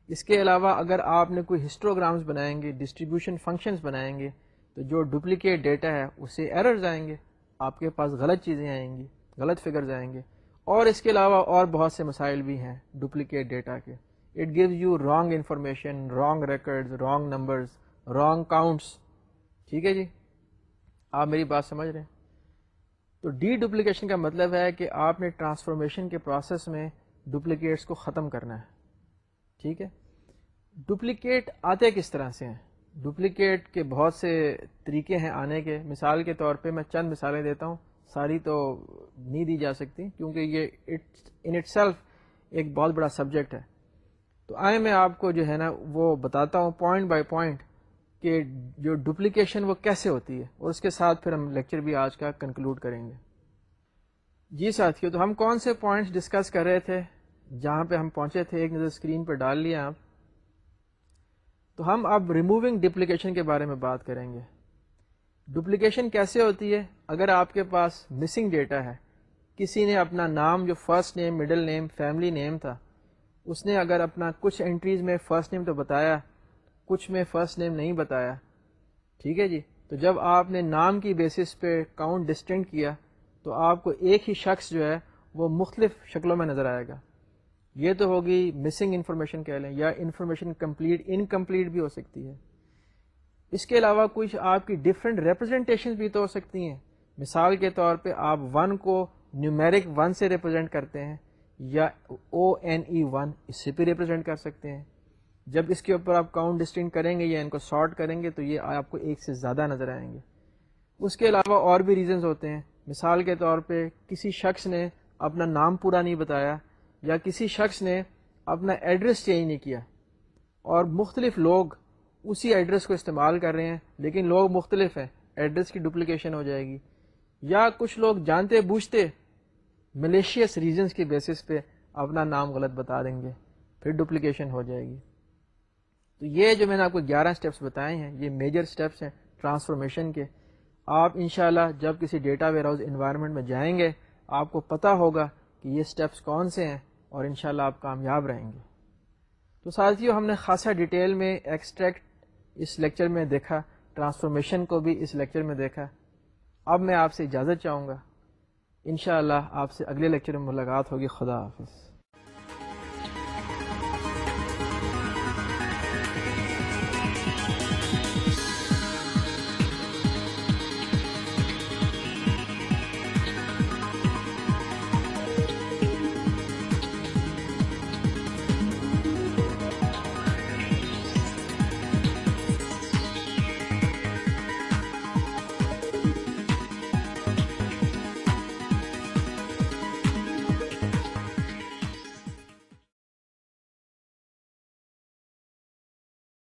اس کے علاوہ اگر آپ نے کوئی ہسٹوگرامز بنائیں گے، ڈسٹریبیوشن فنکشنز بنائیں گے، تو جو ڈپلیکیٹ ڈیٹا ہے، اسے ایررز آئیں گے۔ آپ کے پاس غلط چیزیں آئیں گی، غلط فگرز آئیں گے۔ اور اس کے علاوہ اور بہت سے مسائل بھی ہیں ڈپلیکیٹ ڈیٹا کے۔ It gives you wrong information wrong records wrong numbers wrong counts ٹھیک ہے جی؟ آپ میری بات سمجھ رہے ہیں؟ تو ڈی ڈپلیکیشن کا مطلب ہے کہ آپ نے ٹرانسفارمیشن کے پروسیس میں ڈپلیکیٹس کو ختم کرنا ہے۔ ٹھیک ہے؟ ڈپلیکیٹ آتے کس طرح سے ہیں؟ ڈپلیکیٹ کے بہت سے طریقے ہیں آنے کے۔ مثال کے طور پہ میں چند مثالیں دیتا ہوں۔ ساری تو نہیں دی جا سکتی کیونکہ یہ ان اٹ سیلف ایک بہت بڑا سبجیکٹ ہے۔ تو آئے میں آپ کو جو ہے نا وہ بتاتا ہوں پوائنٹ بائی پوائنٹ کہ جو ڈپلیکیشن وہ کیسے ہوتی ہے اور اس کے ساتھ پھر ہم لیکچر بھی آج کا کنکلوڈ کریں گے۔ جی ساتھیوں تو ہم کون سے پوائنٹس ڈسکس کر رہے تھے؟ جہاں پہ ہم پہنچے تھے، ایک نظر اسکرین پہ ڈال لیا آپ۔ تو ہم اب ریموونگ ڈپلیکیشن کے بارے میں بات کریں گے۔ ڈپلیکیشن کیسے ہوتی ہے؟ اگر آپ کے پاس مسنگ ڈیٹا ہے، کسی نے اپنا نام، جو first name middle name family name تھا اس نے اگر اپنا کچھ انٹریز میں فرسٹ نیم تو بتایا، کچھ میں فرسٹ نیم نہیں بتایا، ٹھیک ہے جی؟ تو جب آپ نے نام کی بیسس پہ کاؤنٹ ڈسٹینٹ کیا، تو آپ کو ایک ہی شخص جو ہے، وہ مختلف شکلوں میں نظر آئے گا۔ یہ تو ہوگی مسنگ انفارمیشن کہہ لیں، یا انفارمیشن کمپلیٹ انکمپلیٹ بھی ہو سکتی ہے۔ اس کے علاوہ کچھ آپ کی ڈفرینٹ ریپرزینٹیشن بھی تو ہو سکتی ہیں۔ مثال کے طور پہ آپ ون کو نیومیرک ون سے ریپرزینٹ کرتے ہیں۔ یا او این ای ون اس سے بھی ریپرزینٹ کر سکتے ہیں۔ جب اس کے اوپر آپ کاؤنٹ ڈسٹنگ کریں گے یا ان کو شارٹ کریں گے تو یہ آپ کو ایک سے زیادہ نظر آئیں گے۔ اس کے علاوہ اور بھی ریزنز ہوتے ہیں۔ مثال کے طور پہ کسی شخص نے اپنا نام پورا نہیں بتایا یا کسی شخص نے اپنا ایڈریس چینج نہیں کیا۔ اور مختلف لوگ اسی ایڈریس کو استعمال کر رہے ہیں، لیکن لوگ مختلف ہیں ایڈریس کی ڈپلیکیشن ہو جائے گی۔ یا کچھ لوگ جانتے بوجھتے ملیشیس ریزنس کی بیسس پہ اپنا نام غلط بتا دیں گے، پھر ڈپلیکیشن ہو جائے گی۔ تو یہ جو میں نے آپ کو گیارہ اسٹیپس بتائے ہیں، یہ میجر اسٹیپس ہیں ٹرانسفارمیشن کے۔ آپ انشاءاللہ جب کسی ڈیٹا ویئر ہاؤس انوائرمنٹ میں جائیں گے، آپ کو پتہ ہوگا کہ یہ اسٹیپس کون سے ہیں اور انشاءاللہ آپ کامیاب رہیں گے۔ تو ساتھیوں ہم نے خاصا ڈیٹیل میں ایکسٹریکٹ اس لیکچر میں دیکھا ٹرانسفارمیشن کو بھی اس لیکچر میں دیکھا۔ اب میں آپ سے اجازت چاہوں گا انشاءاللہ آپ سے اگلے لیکچر میں ملاقات ہوگی. خدا حافظ.